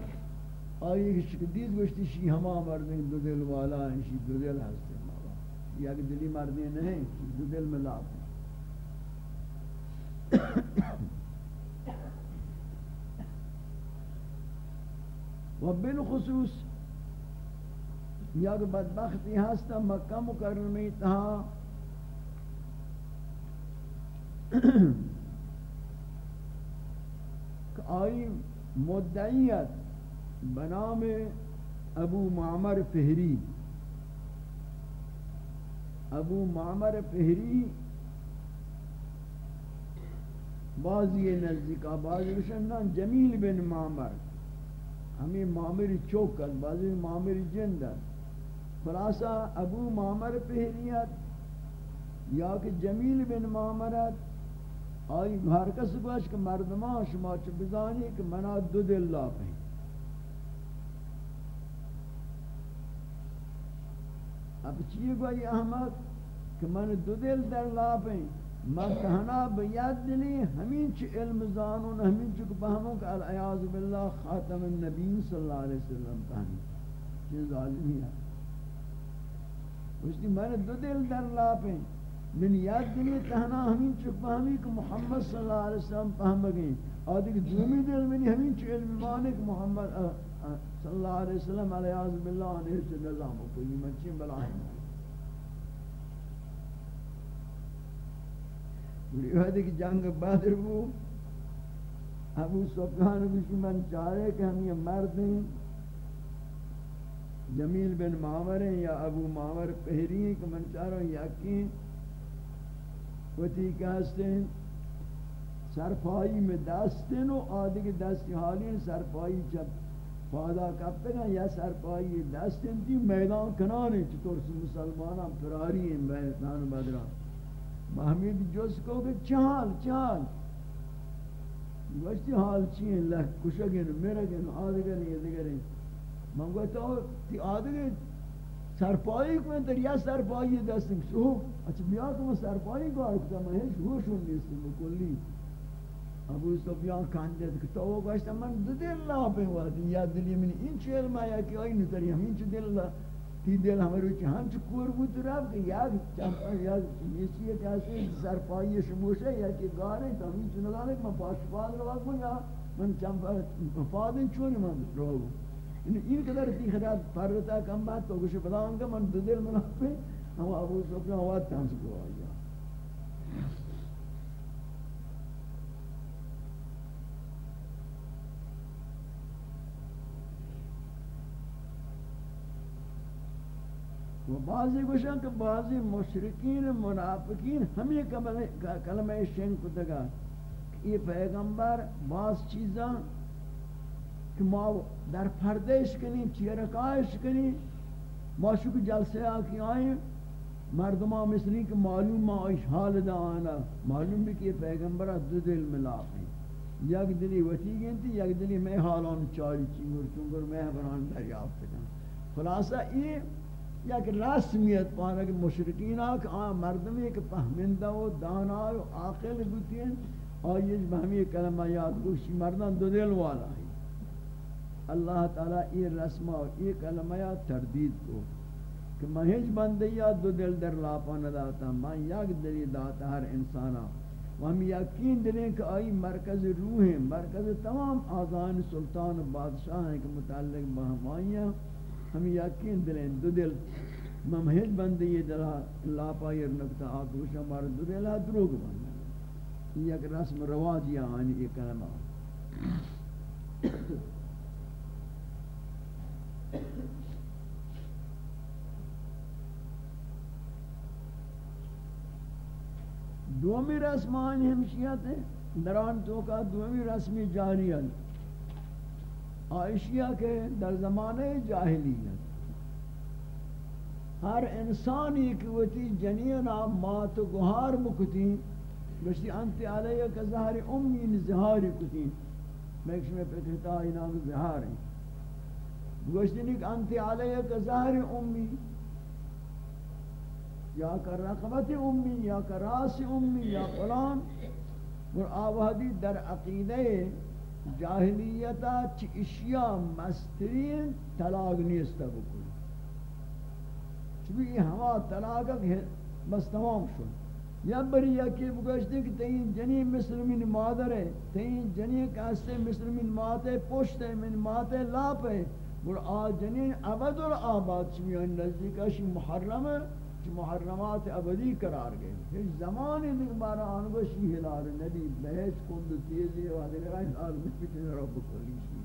آئی کہ شکدید گوشتی شی ہما مردیں دو دل والا ہیں، شی دو دل ہستے مالا۔ یا دلی مردیں نہیں دو دل ملاپ ہیں۔ و بالخصوص یا کہ بدبختی ہستا مکہ مکرمی تہا کہ آئی مدعیت بنام ابو معمر فہری ابو معمر فہری بعضی نزدیکا بعضی بشنن جمیل بن معمر. ہمیں معمر چوکت بعضی معمر جندر خلاصہ، ابو معمر پہریت یا کہ جمیل بن معمرت آئی ہر کس گوش کہ مردمان شما چو بزانی کہ منا دو دل لا پہیں اب چیئے گوئی احمد کہ من دو دل در لا پہیں من کہنا بیاد دلی، ہمین چی علم زانون، ہمین چی بہموں کہ العیاض باللہ خاتم النبی صلی اللہ علیہ وسلم کہنی یہ ظالمی ہے۔ اس نے میں دو دل در لاپیں۔ من یاد دلی کہنا ہمین چی بہمی کہ محمد صلی اللہ علیہ وسلم پہم گئیں۔ اور دیکھ دومی دل منی ہمین چی علم مانک محمد صلی اللہ علیہ وسلم العیاض باللہ علیہ سے نظام کو۔ کوئی منچیں بلاہیں یہ کہ جنگ بدر بو ابو سفیان بھی من چاہے کہ ہم یہ مرد ہیں۔ جمیل بن معمر ہیں یا ابو معمر پہری ہیں کہ من چاہ رہا ہوں یقین وتی کہستے ہیں سرپائی میں دستیں و آدھے کے دستی حالی ہیں سرپائی جب فادا کب تک ہیں یا سرپائی دستیں تھی میدان کنانے چطور سے مسلمانہ فراری ہیں، میدان بدران۔ محمید جوز کو کہ چال چال گوشتی حال چی ہیں؟ لہ کشگن مرگن آدھگن یہ من گوشتا ہو تی آدھگن سرپایی کنن در یا سرپایی دستیم سو اچھا بیا که ما سرپایی کار کتا من هیچ هوشون نیستیم بکلی ابو سفیان کاندید که تو گوشت من دو دل لا وادی یا دلی من این چه علم آیا که آئی نتری همین چه دل لا۔ تی دل ہمارو روچی ہم کور بود رب کہ یاد چمپا یاد یہ ہے کہ ایسے شموش ہے یا کہ گارے تو ہمیں چه نگانے کہ میں پاس پاس روا کن یا من چمپا فادن چونی من رو۔ یعنی این قدر تی خدا پر رتا کم بات تو گوش پدا آنگا من دو دل منا ہم ابو سفیان ہوا تانس کو آئی و بعضی گوشن کہ بعضی مشرکین، منافقین ہمیں کلمہ شنگ کو دگا یہ پیغمبر بعض چیزاں کہ ما در پردیش کنی چیرکائش کنی، ما شکر جلسے آکی آئیں مردمہ مثلی کہ معلوم ما ایش حال دا آنا، معلوم بھی کہ یہ پیغمبر دو دل ملاق ہیں یک دلی وٹی گنتی یک دلی میں حالان چاری چنگر چنگر میں بران دریافت کن۔ خلاصہ یہ یک رسمیت پانا کہ مشرکین آکھ آن مردم ایک فہمندہ و دانا و عاقل بودتین آئیج بہمی کلمہ یاد گوشی مردان دو دل والا ہے اللہ تعالیٰ یہ رسمہ و یہ کلمہ یاد تردید کو کہ میں ہیچ بندیا دو دل در لاپا نداتا میں یک دلی داتا ہر انسانا و ہم یقین دلیں کہ آئی مرکز روح ہیں مرکز تمام آزان سلطان و بادشاہ ہیں کہ متعلق بہمائیاں ہم یقین دلیں دو دل ممہد بندی یہ دلہ اللہ پایر نکتا آکوش ہمارا دو دلہ دروگ بندی یہ ایک رسم رواجی آنی یہ کلمہ۔ دومی رسم آنی ہمشیت ہے دران تو کا دومی رسمی جاری ہے آئشیہ کے در زمانے جاہلیت۔ ہر انسان ایک وتی جنین جنینا مات و گہار مکتی گشتی انت علیہ کا ظہر امی زہار کتی میکش میں پتہتا نام زہار ہیں۔ گشتی نیک انت علیہ کا ظہر امی، یا کر رقبت امی، یا کر راس امی، یا قرآن اور آوہدی در عقیدہ جاہلیتا چی اشیاء مسترین طلاق نیستا بکل چبی ہوا طلاق بس تمام شد. یا بری یکی بگشتے کہ تین جنی مسلمین مادر ہے تین جنی کاستے مسلمین ماتے پشت ہے، من ماتے لاپ ہے اور آ جنین عبد العباد چبی نزدیکا شی محرم ہے محرمات ابدی قرار گئے۔ ہیچ زمان دیکھ بارا آنگو شی ہلار نبی بہت کند تیزی و حضر رہا ہلار بکتن رب کلی شی۔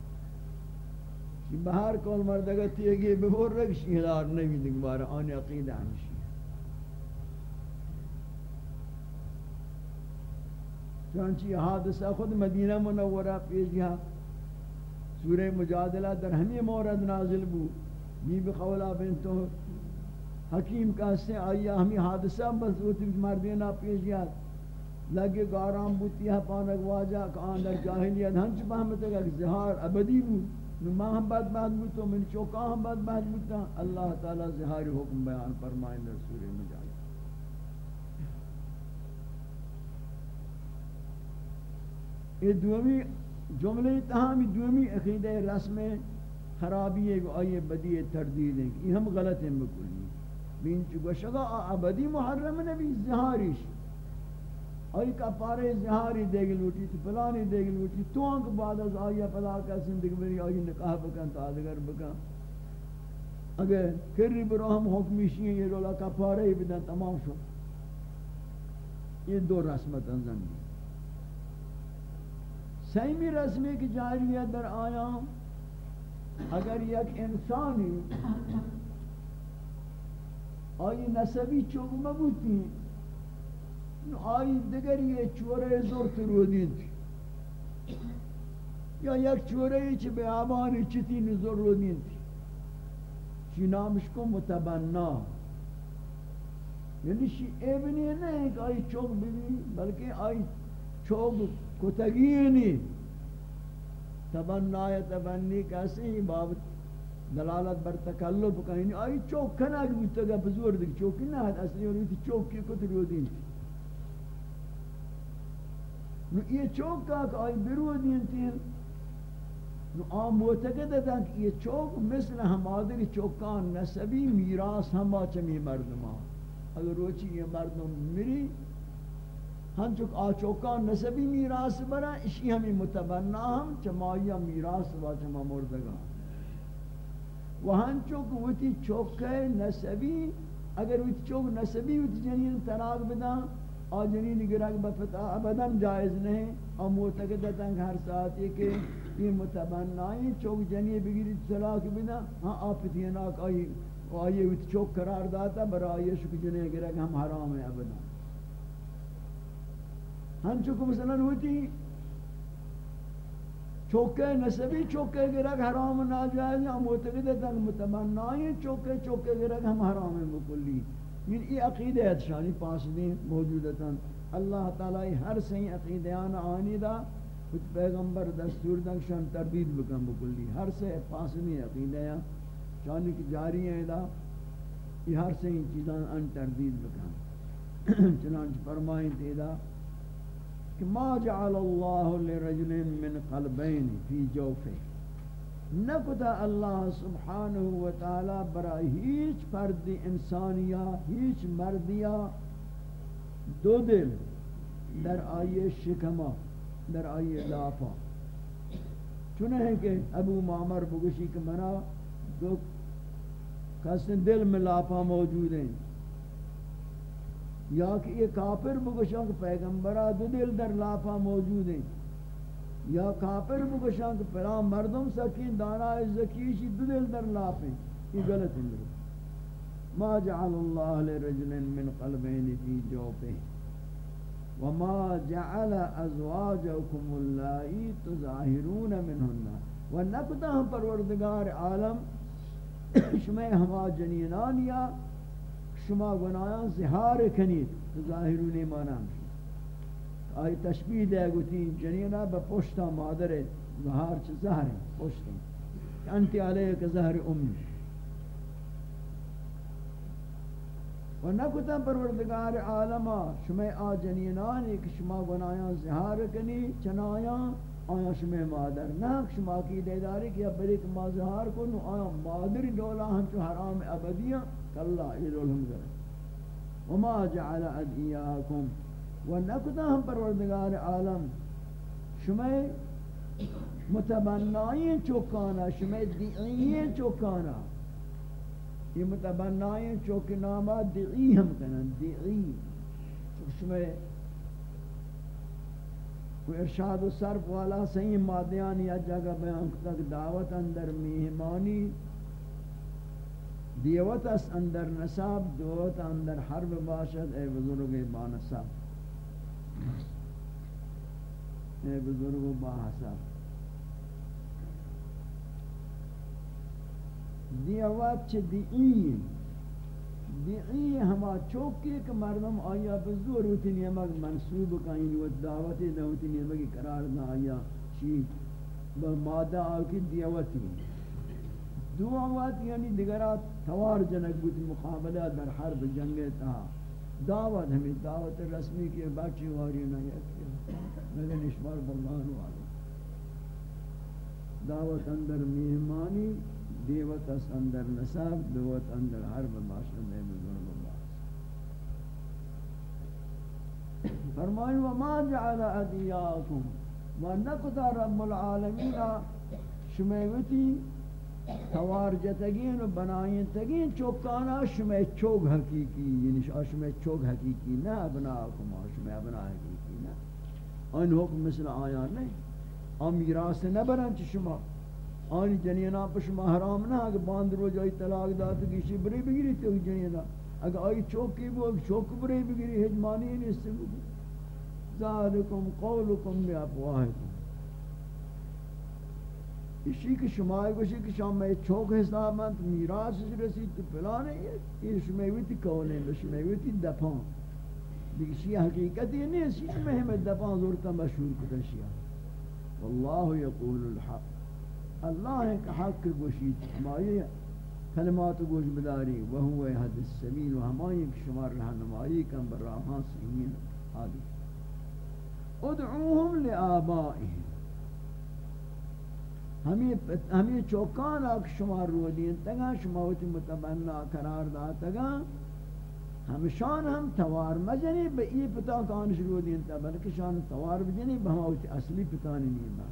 شی بہار کول مردگا تیگی ببور رک شی ہلار نبی دیکھ بارا آنی عقید ہمشی چونچہ حادثہ خود مدینہ منورہ پیجیا سورہ مجادلہ در ہمیں مورد نازل بو۔ بی بخولا بنتو حکیم کہتے ہیں آیا ہمیں حادثہ بس ہوتی مردینا پیش یاد۔ لگے گارام بوتی ہے پانک واجہ کان در جاہلیت۔ ہنچ بہمت ہے کہ زہار ابدی بود۔ نما ہم بد بہت بوتو من چوکا ہم بد بہت بوتا اللہ تعالی زہاری حکم بیان فرمائیں در سورہ مجاہد۔ یہ دومی جملے تہامی دومی عقیدہ رسم خرابی ہے، کہ آئیے بدی تردید ہے یہ ہم غلط ہیں بکلی بین چو گوشگا ابدی محرم نبی زہاریش. آئی کپارے زہاری دیگل لوٹی، تو پلانی دیگل لوٹی، تو انک بعد از آیا پدا کا زندگی بری آئی نکاح بکن تا آدگر بکن. اگر کری برو ہم حکمی شیئے، یہ رولا کپارے ہی بدن تمام شو. یہ دو رسمت انزم دی سیمی رسمی کی جاریت در آیا اگر یک انسانی آئی نسبی چوک مبوتی آئی دیگر یہ چورے زورت رو دید یا یک چورے چی بے آبانی چتی نزور رو دید چی نامش کو متبنا۔ یعنی شی ایبنی نہیں کہ آئی چوک بھی بلکہ آئی چوک کتگی نہیں تبنا یا تبنی کیسے ہی بابت دلالت بر تکلف کہیں۔ آئی چوک کناک بیتا گا بزور دیکھ چوکی نہ ہے اصلی اور یہ چوک کی کتر رو دین نو یہ چوک کا کہ آئی برو دین تین نو آم معتقد ہے کہ یہ چوک مثل ہمادر چوکان نسبی میراث ہم چمی مردمان۔ اگر روچی یہ مردم مری، ہم چک آ چوکان نسبی میراث برا، اسی ہمیں متبنا ہم چمائیا میراث با چما مردگان۔ وہاں چوک وتی چوک نسبی، اگر وتی چوک نسبی وتی جنین طلاق بدا آ جنین گرگ بفتا ابدا جائز نہیں، اور معتقد تنگ ہر ساتھ یہ کہ یہ متبنائی چوک جنین بگیری طلاق بدا ہاں آپ تیناک آئی آئیے وتی چوک قرار داتا، برای شک جنین گرگ ہم حرام ہے ابدا۔ ہم چوک مثلا ہوتی چوکے نسبی، چوکے گرگ حرام ناجائز ہم معتقد تن متمنائی چوکے چوکے گرگ ہم حرام مکلی یہ ای عقیدہ ہے شانی پاس دین موجود اللہ تعالی ہر صحیح عقیدیان آنی دا، کچھ پیغمبر دستور دنگ شان تردید بکن بکلی ہر سے پاس دین عقیدہ ہے شانی کی جاری ہے دا، یہ ہر صحیح چیزان ان تردید بکن۔ چنانچہ فرمائیں تیدا کہ ما جعل اللہ لرجل من قلبین فی جوفے نکتا اللہ سبحانہ وتعالی برای ہیچ فرد انسانیا ہیچ مردیا دو دل در آئیے شکما در آئیے لافا چنے ہیں کہ ابو معمر بگشی کہ منا دو کسن دل میں لافا موجود ہیں۔ یا کہ یہ کافر بگشان کہ پیغمبرہ دو دل در لاپا موجود ہیں۔ یا کافر بگشان کہ پلا مردم سکین دانا زکیشی دو دل در لاپیں یہ غلط ہے۔ ما جعل اللہ لرجل من قلبین فی جوپے وما جعل ازواجكم اللائی تظاہرون منہن۔ ونکتا ہم پروردگار عالم شمیں ہما جنینان یا شما گناہاں زہار کنید ظاہرون ایمانا آئی تشبیح دے گوتی جنینہ با پشتا مادر زہار چھ زہر پشتا انتی علیہ کا زہر امی و نکتا پروردگار عالمہ شما آ جنینان ایک شما گناہاں زہار کنی چنایاں آیا شما مادر. نہ شما کی دیداری کہ اب بریک ما زہار کو آیا مادر دولا ہم چو حرام ابدیاں کلا ایلولہم ذرا وما جعل ادعیاکم۔ ونکتا ہم پروردگار عالم۔ شما متبنائیں چوکانا شما دعییں چوکانا۔ یہ متبنائیں چوک نامہ دعی ہم کنن دعی۔ شما کوئی ارشاد و صرف والا صحیح مادیان یا جگہ بیان تک دعوت اندر مہمانی دیوت اس اندر نصاب، دیوت اندر حرب باشد، اے بزرگ با نصاب۔ اے بزرگ با حساب دیوت چھ دیئی۔ دیئی ہما چوکی کہ مردم آیا بزور ہوتی نیمک منصوب کہیں و دعوت ہوتی نیمک قرار نہ آیا۔ چی؟ مادہ آکی دیوتی دو آوات یعنی دیگرات توار جنک بود مقابلہ در حرب جنگ تا. دعوت ہمیں دعوت رسمی کی بچی واری نہیں ہے لیکن اشمار بلان والا. دعوت اندر مہمانی، دیوت اس اندر نصاب، دیوت اندر حرب معاشر میں بزرگ اللہ فرمائیں، وما جعل ادیاکم ونقضى رب العالمین شمیوتی توار جتگین و بنائیں تگین چوکانا شمی چوگ حقیقی یعنی شمی چوگ حقیقی نہ ابناکم شمی ابنا حقیقی نہ ان حکم مثل آیان نہیں آم میراث نہ برن چ شما. آن جنینا پر شما حرام نہ اگر باند رو جائی طلاق دات کسی بری بگیری تو جنینا. اگر آئی چوکی بو چوک بری بگیری ہجمانی نہیں اس سے بگیری ذالکم قولکم بی افواہکم اسی کہ شمائی گوشی کہ شام میں چوک حساب میں میراث رسید تو پلانے یہ شمیویتی کونے شمیویتی دفان دیکھ شیعہ حقیقت یہ نہیں شیعہ میں ہمیں دفان زورتا مشہور کتا شیعہ۔ واللہ یقول الحق۔ اللہ ہے کہ حق گوشید ہمائی کلمات گوش بداری، وہو حد السبیل و ہمائی کہ شمار رہنمائی کن بر راہاں سہین آدھی ادعوهم لآبائهم ہمیں چوکان آکھ شما رو دین تگا شما ہوتی متبنہ قرار داتگا ہمشان ہم توار مجنی با ای پتا کانش رو دین تا، بلکہ شان توار بجنی با ہم ہوتی اصلی پتانی نہیں با۔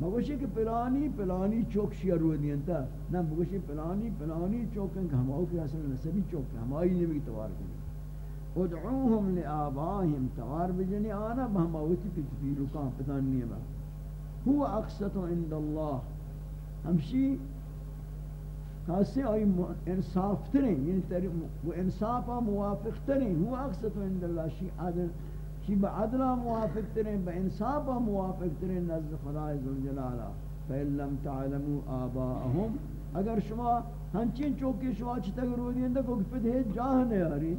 مگوشی کہ پلانی پلانی چوک شیا رو دین تا۔ نا مگوشی پلانی پلانی چوکن کہ ہم ہوتی اصلی نسبی چوک ہم آئی نمی توار کنی۔ ادعوهم لآبائهم توار بجنی آنا با ہم ہوتی پتی رکان پتانی نہیں با۔ هو اقسط عند الله. ہمشی کاسے آئی انصاف ترین یعنی وہ انصافا موافق ترین هو اقسط عند الله. شی عدل شی با عدلہ موافق ترین با انصافا موافق ترین نزد خدای ذوالجلالہ فَإِن لَمْ تَعْلَمُوا آبَاءَهُمْ. اگر شما ہنچین چوکی شما چھتک رو دین دکو کہ پتہ جاہ نہیں آ رہی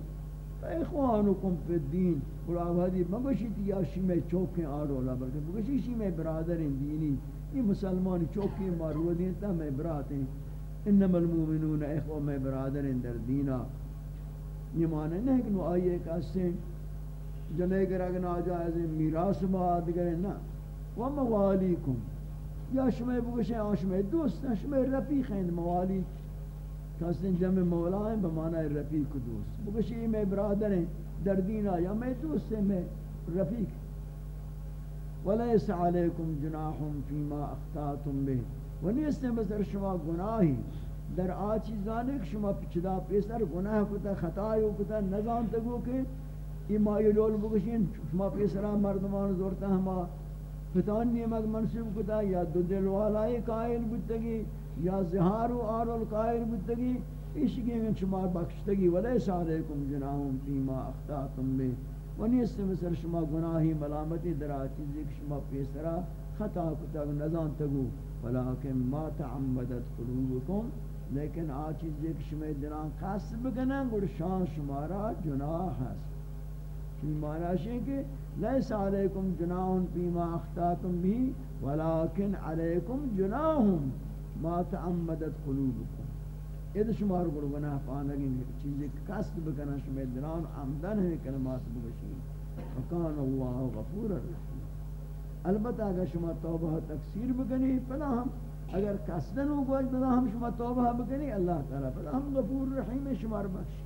اخوانکم فی الدین اور آبادی مگوشی یا شیمے چوکیں آرولا بلکہ مگوشی شیمے برادر دینی یہ مسلمان چوکیں مارو دین، تا میں برات ہیں انما المومنون اخوہ میں برادر در دینا. یہ معنی نہیں کہ وہ آئیے کہتے ہیں جنے گر اگر ناجائز، میراث مواد کریں نا وموالیکم یا شمے بگوشیں آشمے دوست شمے رفیق ہیں موالی کسن جمع مولا ہیں بمعنی رفیق دوست. بگشی میں برادر ہیں در دینا یا میں دوست ہیں میں رفیق. ولیس علیکم جناحم فیما اختاتم بے ونیست بسر شما گناہی در آچی زانک شما پچدا پیسر گناہ کتا، خطای کتا نظام تگو کہ ایمائی لول بگشین شما پیسرہ مردمان زورتا ہما فتان نیمک منصوب کتا یا دو دلوالائی قائل بودتگی. یا زہار و آر القائر بودتگی اشگی من شما بخشتگی ولیس علیکم جناہم فیما اختاتم بے ونیست مثل شما گناہی، ملامتی درا چیزی کہ شما پیسرا، خطا کتاگ نظام تگو۔ ولیکن ما تعمدت قلوبکم، لیکن آ چیزی کہ شما دلان قصد بکنن گر شان شمارا جناح ہست چنی معنی ہے کہ لیس علیکم جناہم فیما اختاتم بھی ولیکن علیکم جناہم ما تعمدت قلوبكم. اذا شمار گرو گناہ پانگی چیزیں قصد بکنا شما دلان عمدن ہے، کلمات بگشی وکان اللہ غفور الرحیم. البتہ اگر شما توبہ تکثیر بکنی پدا ہم اگر قصدن ہو گوش پدا ہم شما توبہ بکنی، اللہ تعالی پدا ہم غفور رحیم شمار بخش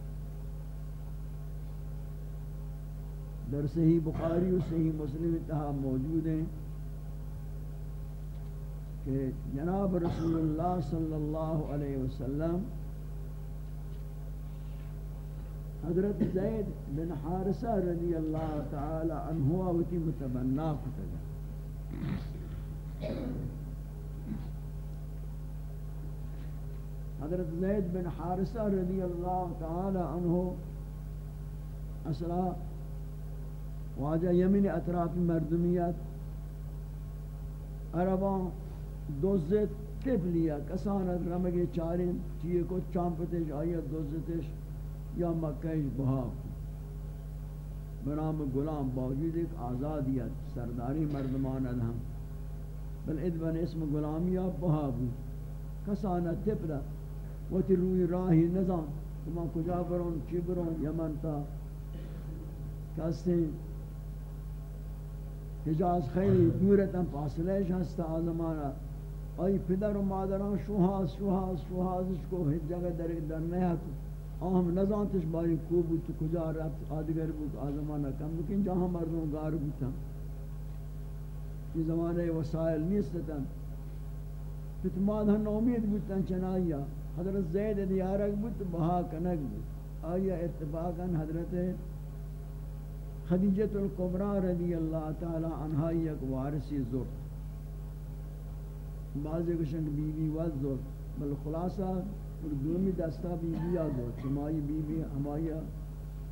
در صحیح بخاری و صحیح مسلم اتحا موجود ہیں. کہ جناب رسول اللہ صلی اللہ علیہ وسلم حضرت زید بن حارثہ رضی اللہ تعالی عنہ وتی متبنا کتگا حضرت زید بن حارثہ رضی اللہ تعالی عنہ اصلا واجہ یمین اطراف مردمیت عربان دوزت تفلیا کسانت رمگی چارین، چیئے کو چامپتش آیت دوزتش، یا مکہش بہاک برام غلام باوجود ایک آزادیت سرداری مردمان ادھم بل ادبن اسم غلامیہ بہاکو کسانت تفلا وتی روی راہی نظام۔ تمہاں کجا برون، چی برون؟ یمن تا؟ کستے حجاز خیلی دورتاں فاصلے ہستا آزمانا آئی پدر و مادران شوهاز شوهاز شوهازش کو هیچ جگہ در در نیت آہم نزانتش باری کو بود تو کجا رفت، آدگر بود، آزمانہ کم لیکن جہاں مردوں گار بودتا یہ زمانے وسائل نیستتا پت مادہ نومید بودتا چنائیا حضرت زید دیارک بود بہا کنک بود۔ آیا اتفاقا حضرت خدیجت القبرہ رضی اللہ تعالی عنہ یک وارسی زرد۔ بعضی کشن بی بی وز دو بل خلاصہ دومی دستا بی بی آ دو چمائی بی بی ہمائی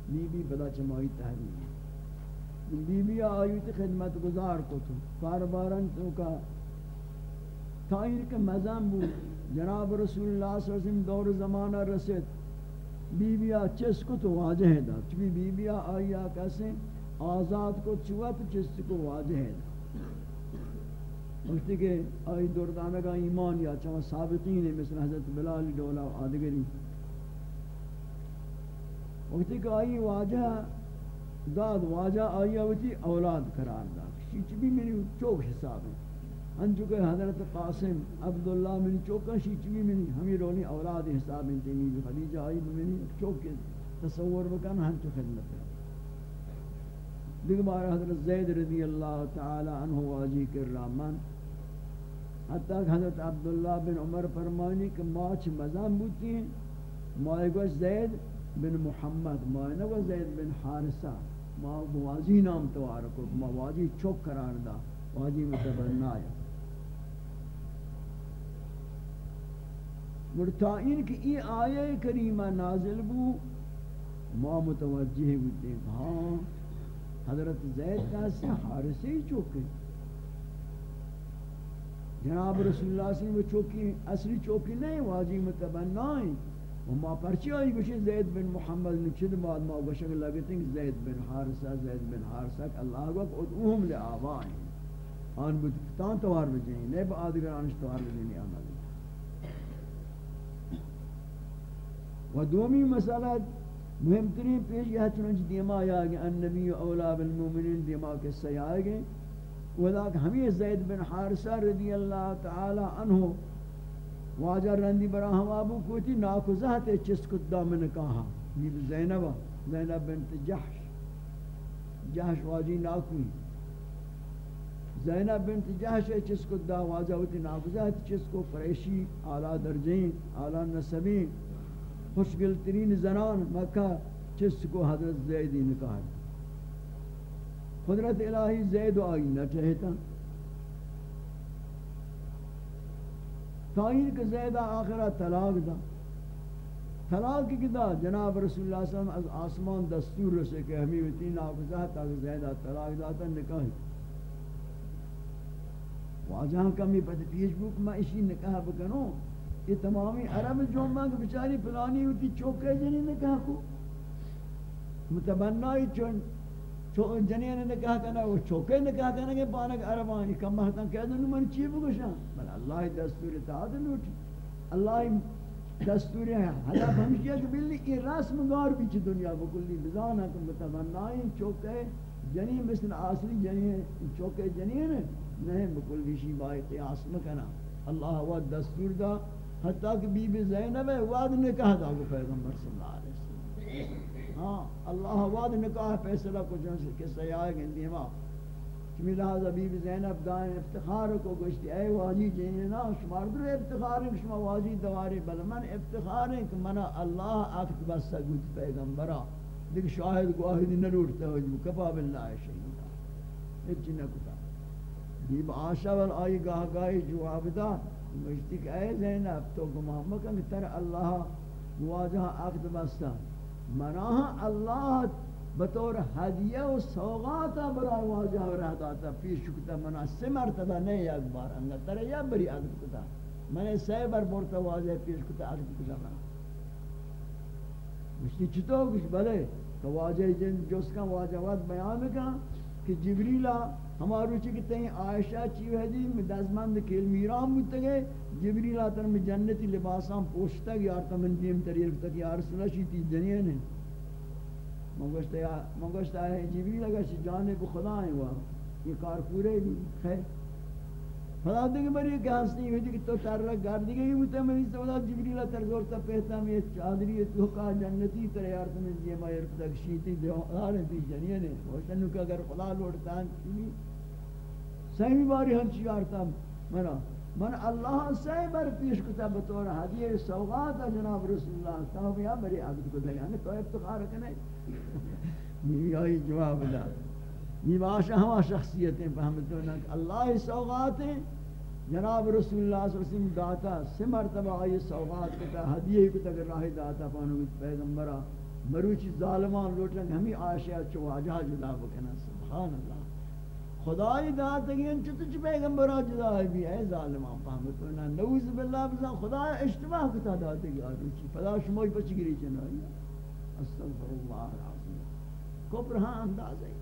بی بی بلا چمائی تحریم بی بی آئی تی خدمت گزار کو تو کاربارن تو کا تائر کے مزم بود جناب رسول اللہ صلی اللہ علیہ وسلم دور زمانہ رسید۔ بی بی آ چس کو تو واجہ دا چبی بی بی آئی آ کیسے آزاد کو چوت چس کو واجہ دا۔ وقتی کہ آئی دردانہ کا ایمان یا چاہاں سابقین ہیں، مثل حضرت بلال دولا و آدگری وقتی کہ آئی واجہ، داد واجہ آئی آوتی، اولاد قرار دا شیچ بھی میری چوک حساب ہے۔ ہن چکے حضرت قاسم، عبداللہ منی چوکا شیچ بھی منی۔ ہمیں رونی اولاد حساب انتے بھی خدیجہ آئی منی، چوک کے تصور بکن ہن چو خدمت ہے۔ دیکھ بارا حضرت زید رضی اللہ تعالی عنہ واجی کر رامان حتیٰ کہ حضرت عبداللہ بن عمر فرمانی کہ ماچ مزام بوتی ہیں مائی گوش زید بن محمد مائی نگو زید بن حارسہ ما واجی نام توارکو ما واجی چوک قرار دا واجی متبنایا مرتائین کہ یہ آیے کریمہ نازل بو، ما متوجہ ہوتے ہیں ہاں حضرت زید کا سے حارثے ہی چوکے جناب رسول اللہ صلی اللہ علیہ وسلم چوکی، اصلی چوکی نہیں، واجی متبنائیں وما پرچی آئی گوشی، زید بن محمد نچد بعد ما گوشک لگتے زید بن حارثہ، زید بن حارثہ کہ اللہ وقت ادعوهم لے آبائیں آن بود تان توار بجیں نہیں با آدگر آنش توار بجیں آمد و دومی مسئلہ مهمترین پیش یہ چنانچہ دیما آیا کہ النبی اولا بالمومنین دیما کے سیائے گئے۔ وذاک ہمیں زید بن حارثہ رضی اللہ تعالی عنہ واجہ رندی برا ہم ابو کوتی ناکوزہ تے چس کو دامن کہا یہ زینب زینب بنت جحش۔ جحش واجی ناکوی زینب بنت جحش چس کو دا واجہ ہوتی ناکوزہ تے چس کو قریشی اعلی درجین، اعلی نسبین۔ خوشگل ترین زنان مکہ چس کو حضرت زیدی نکاح قدرت الہی زید و آئی نہ چاہتا تاہیر کہ زیدہ آخرہ طلاق دا۔ طلاق کی دا؟ جناب رسول اللہ صلی اللہ علیہ وسلم از آسمان دستور رسے کہ ہمیں ویتی نافذہ تاکہ زیدہ طلاق داتا نکاہی واجہاں کمی پتہ پیش بک میں اسی نکاح بکنوں۔ یہ تمامی عرب جو مانگ بچاری پلانی ہوتی چوکے جنی نکاح کو۔ متبنائی چون جنی نے نکاح کرنا، وہ چوکے نکاح کرنا کہ پانک عربانی کم محتاں کہہ دنو من چی بگوشاں؟ بل اللہ دستور اتحاد لوٹی اللہ دستور ہے حضرت ہمشیہ کہ بلی یہ رسم گار بھی چی دنیا بکلی بزانا کہ متبنائی چوکے جنی مثل آسلی جنی چوکے جنی نے نہیں بکلی شی بائی قیاس مکنا۔ اللہ وہ دستور دا، حتیٰ کہ بی بی زینب ہے، وعد نے کہا تھا کہ پیغمبر صلی اللہ علیہ وسلم۔ ہاں اللہ وعد نے کہا فیصلہ کو جن سے کس سے آئے گئے دیما چمی لہذا بی زینب دائیں افتخار کو گوشتی، اے واجی جینینا شمار در افتخار ہیں، شما واجی دواری بل۔ من افتخار ہیں کہ منا اللہ اکت بس سگوت پیغمبرا دیکھ شاہد گواہدی نلوٹتا ہو جو کفا باللہ شہیدہ اچھی نکتا دیب آشا والآئی گاہ گاہی جواب دا مجھتی کہ اے زینب، تو گمہ مکن تر اللہ مواجہ عقد بستا مناہا اللہ بطور حدیہ و سوغاتا برای واجہ رہ داتا پیش کتا منا سے مرتبہ نہیں یک بار انگا تر یا بری عقد کتا. میں سے بار بورتا واجہ پیش کتا عقد کتا منا مجھتی چطور کچھ بلے تو واجہ جن جس کا واجہ وقت بیان کا کہ جبریلہ ہمارو چی کہتے ہیں عائشہ چی ہے جی میں دزمند کھیل میرام بودتا گئے جبریل آتا میں جنتی لباساں پوشتا گیا آرتا من دیم تریر تک یا رسول اللہ شیطی جنین ہے منگوشتا ہے جبریل، اگر چی جانب خدا ہے وہ یہ کار پورے بھی خیر خدا دیکھ بری کہ ہستی ہوئی کہ تو تر رکھ گار دیگه یہ ہوتا میں اس خدا جبریل تر زورتا پہتا میں چادری تو کا جنتی تر یار تمہیں یہ مایر تک شیتی دیوار دی جنین ہے وشنو کہ اگر خدا لوٹتا ہے صحیح باری ہم چیارتا منا من اللہ سے بر پیش کتا بطور حدیع سوغات جناب رسول اللہ صاحب یا بری عادت کو دیا تو افتخار کنے؟ میری آئی جواب دا. یہ باشا ہوا شخصیتیں فہمتونا کہ اللہ سوغات ہیں جناب رسول اللہ صلی اللہ علیہ وسلم داتا سے مرتبہ آئی سوغات کتا، حدیعی کتا کہ راہی داتا پانو پیغمبرہ، مروچی ظالمان لوٹنگ ہمیں آشیاء چواجہ جدا بکنا، سبحان اللہ. خدای داتا کہ ان چی پیغمبرہ جدا ہے بھی اے ظالمان فہمتونا نوز باللہ بزن. خدای اشتباہ کتا داتا کہ آروچی پدا شموئی پچ گری چنائی استغفر اللہ العظیم. کبر ہاں انداز ہے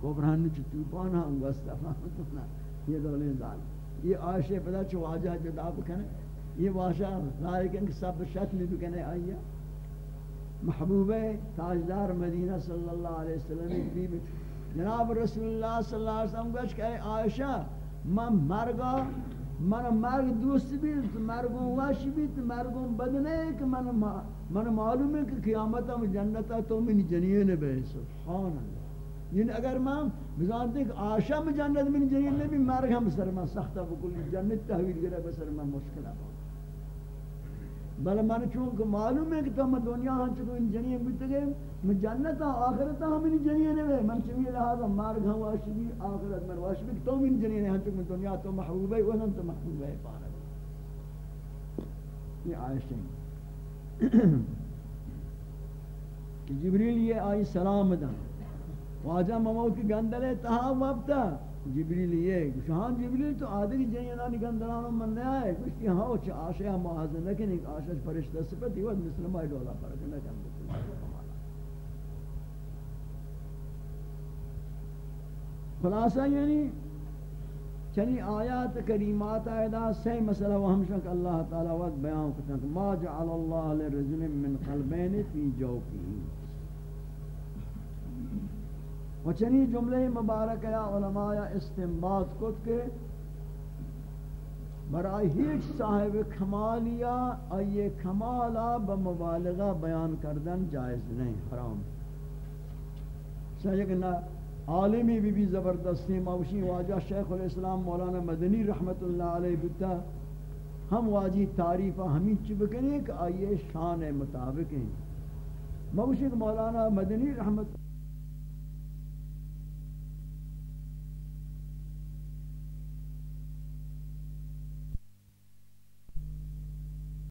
کبر ہاں نچو توپانا ہم گستا فہمتونا یہ دولیں ظالم. یہ عائشہ پدا چو واجہ جدا بکنے یہ واجہ لائق کہ سب شک نہیں بکنے آئیہ محبوب تاجدار مدینہ صلی اللہ علیہ وسلم بی بی جناب رسول اللہ صلی اللہ علیہ وسلم کہا کہ عائشہ، من مرگا، من مرگ دوست بھی، مرگوں واش بھی، مرگوں بدنے کہ من من معلوم ہے کہ قیامت میں جنتا تو من جنین بے سبحان اللہ۔ یعنی اگر میں بزانتے کہ عائشہ میں جنت من جنین بھی مرگ ہم سر میں سختہ بکل جنت تحویل گرے بسر میں مشکل ہے۔ بل من چون معلوم ہے کہ تم دنیا ہن چکو ان جنین بیت گئے میں جنت ہاں، آخرت ہاں، ہم ان جنین ہے من چوی لہذا مارگ ہاں، ہم واشبی آخرت من واشبی تو من جنین ہن چکو دنیا تو محبوب ہے ونم تو محبوب ہے، پارا۔ یہ عائشہ کہ جبریل یہ آئی سلام دا واجہ ممو کی گندلے تہا وقتا جبریل یہ شان ہاں جبریل تو آدھری جنینانی گندلانوں من نے آئے کچھ ہاں، کہ ہاں چھ آشیا معاذ لیکن ایک آشیا فرشتہ صفتی وہ مسلم آئی ڈولا فرق نہ کم خلاصہ یعنی چلی آیات کریمات آئیدہ سی مسئلہ وہ ہمشک اللہ تعالی وقت بیان کرتا ہے ما جعل اللہ لرزل من قلبین فی جوفی۔ وچنی جملے مبارک یا علماء استنباط کت کے برای ہیچ صاحب کمالیا ای کمالا بمبالغہ بیان کردن جائز نہیں، حرام۔ سہی کہ عالمی بھی بھی زبردستی موشی واجہ شیخ الاسلام مولانا مدنی رحمت اللہ علیہ بتا، ہم واجی تعریفہ ہمیں چبکنے کہ آئیے شان مطابق ہیں۔ موشی مولانا مدنی رحمت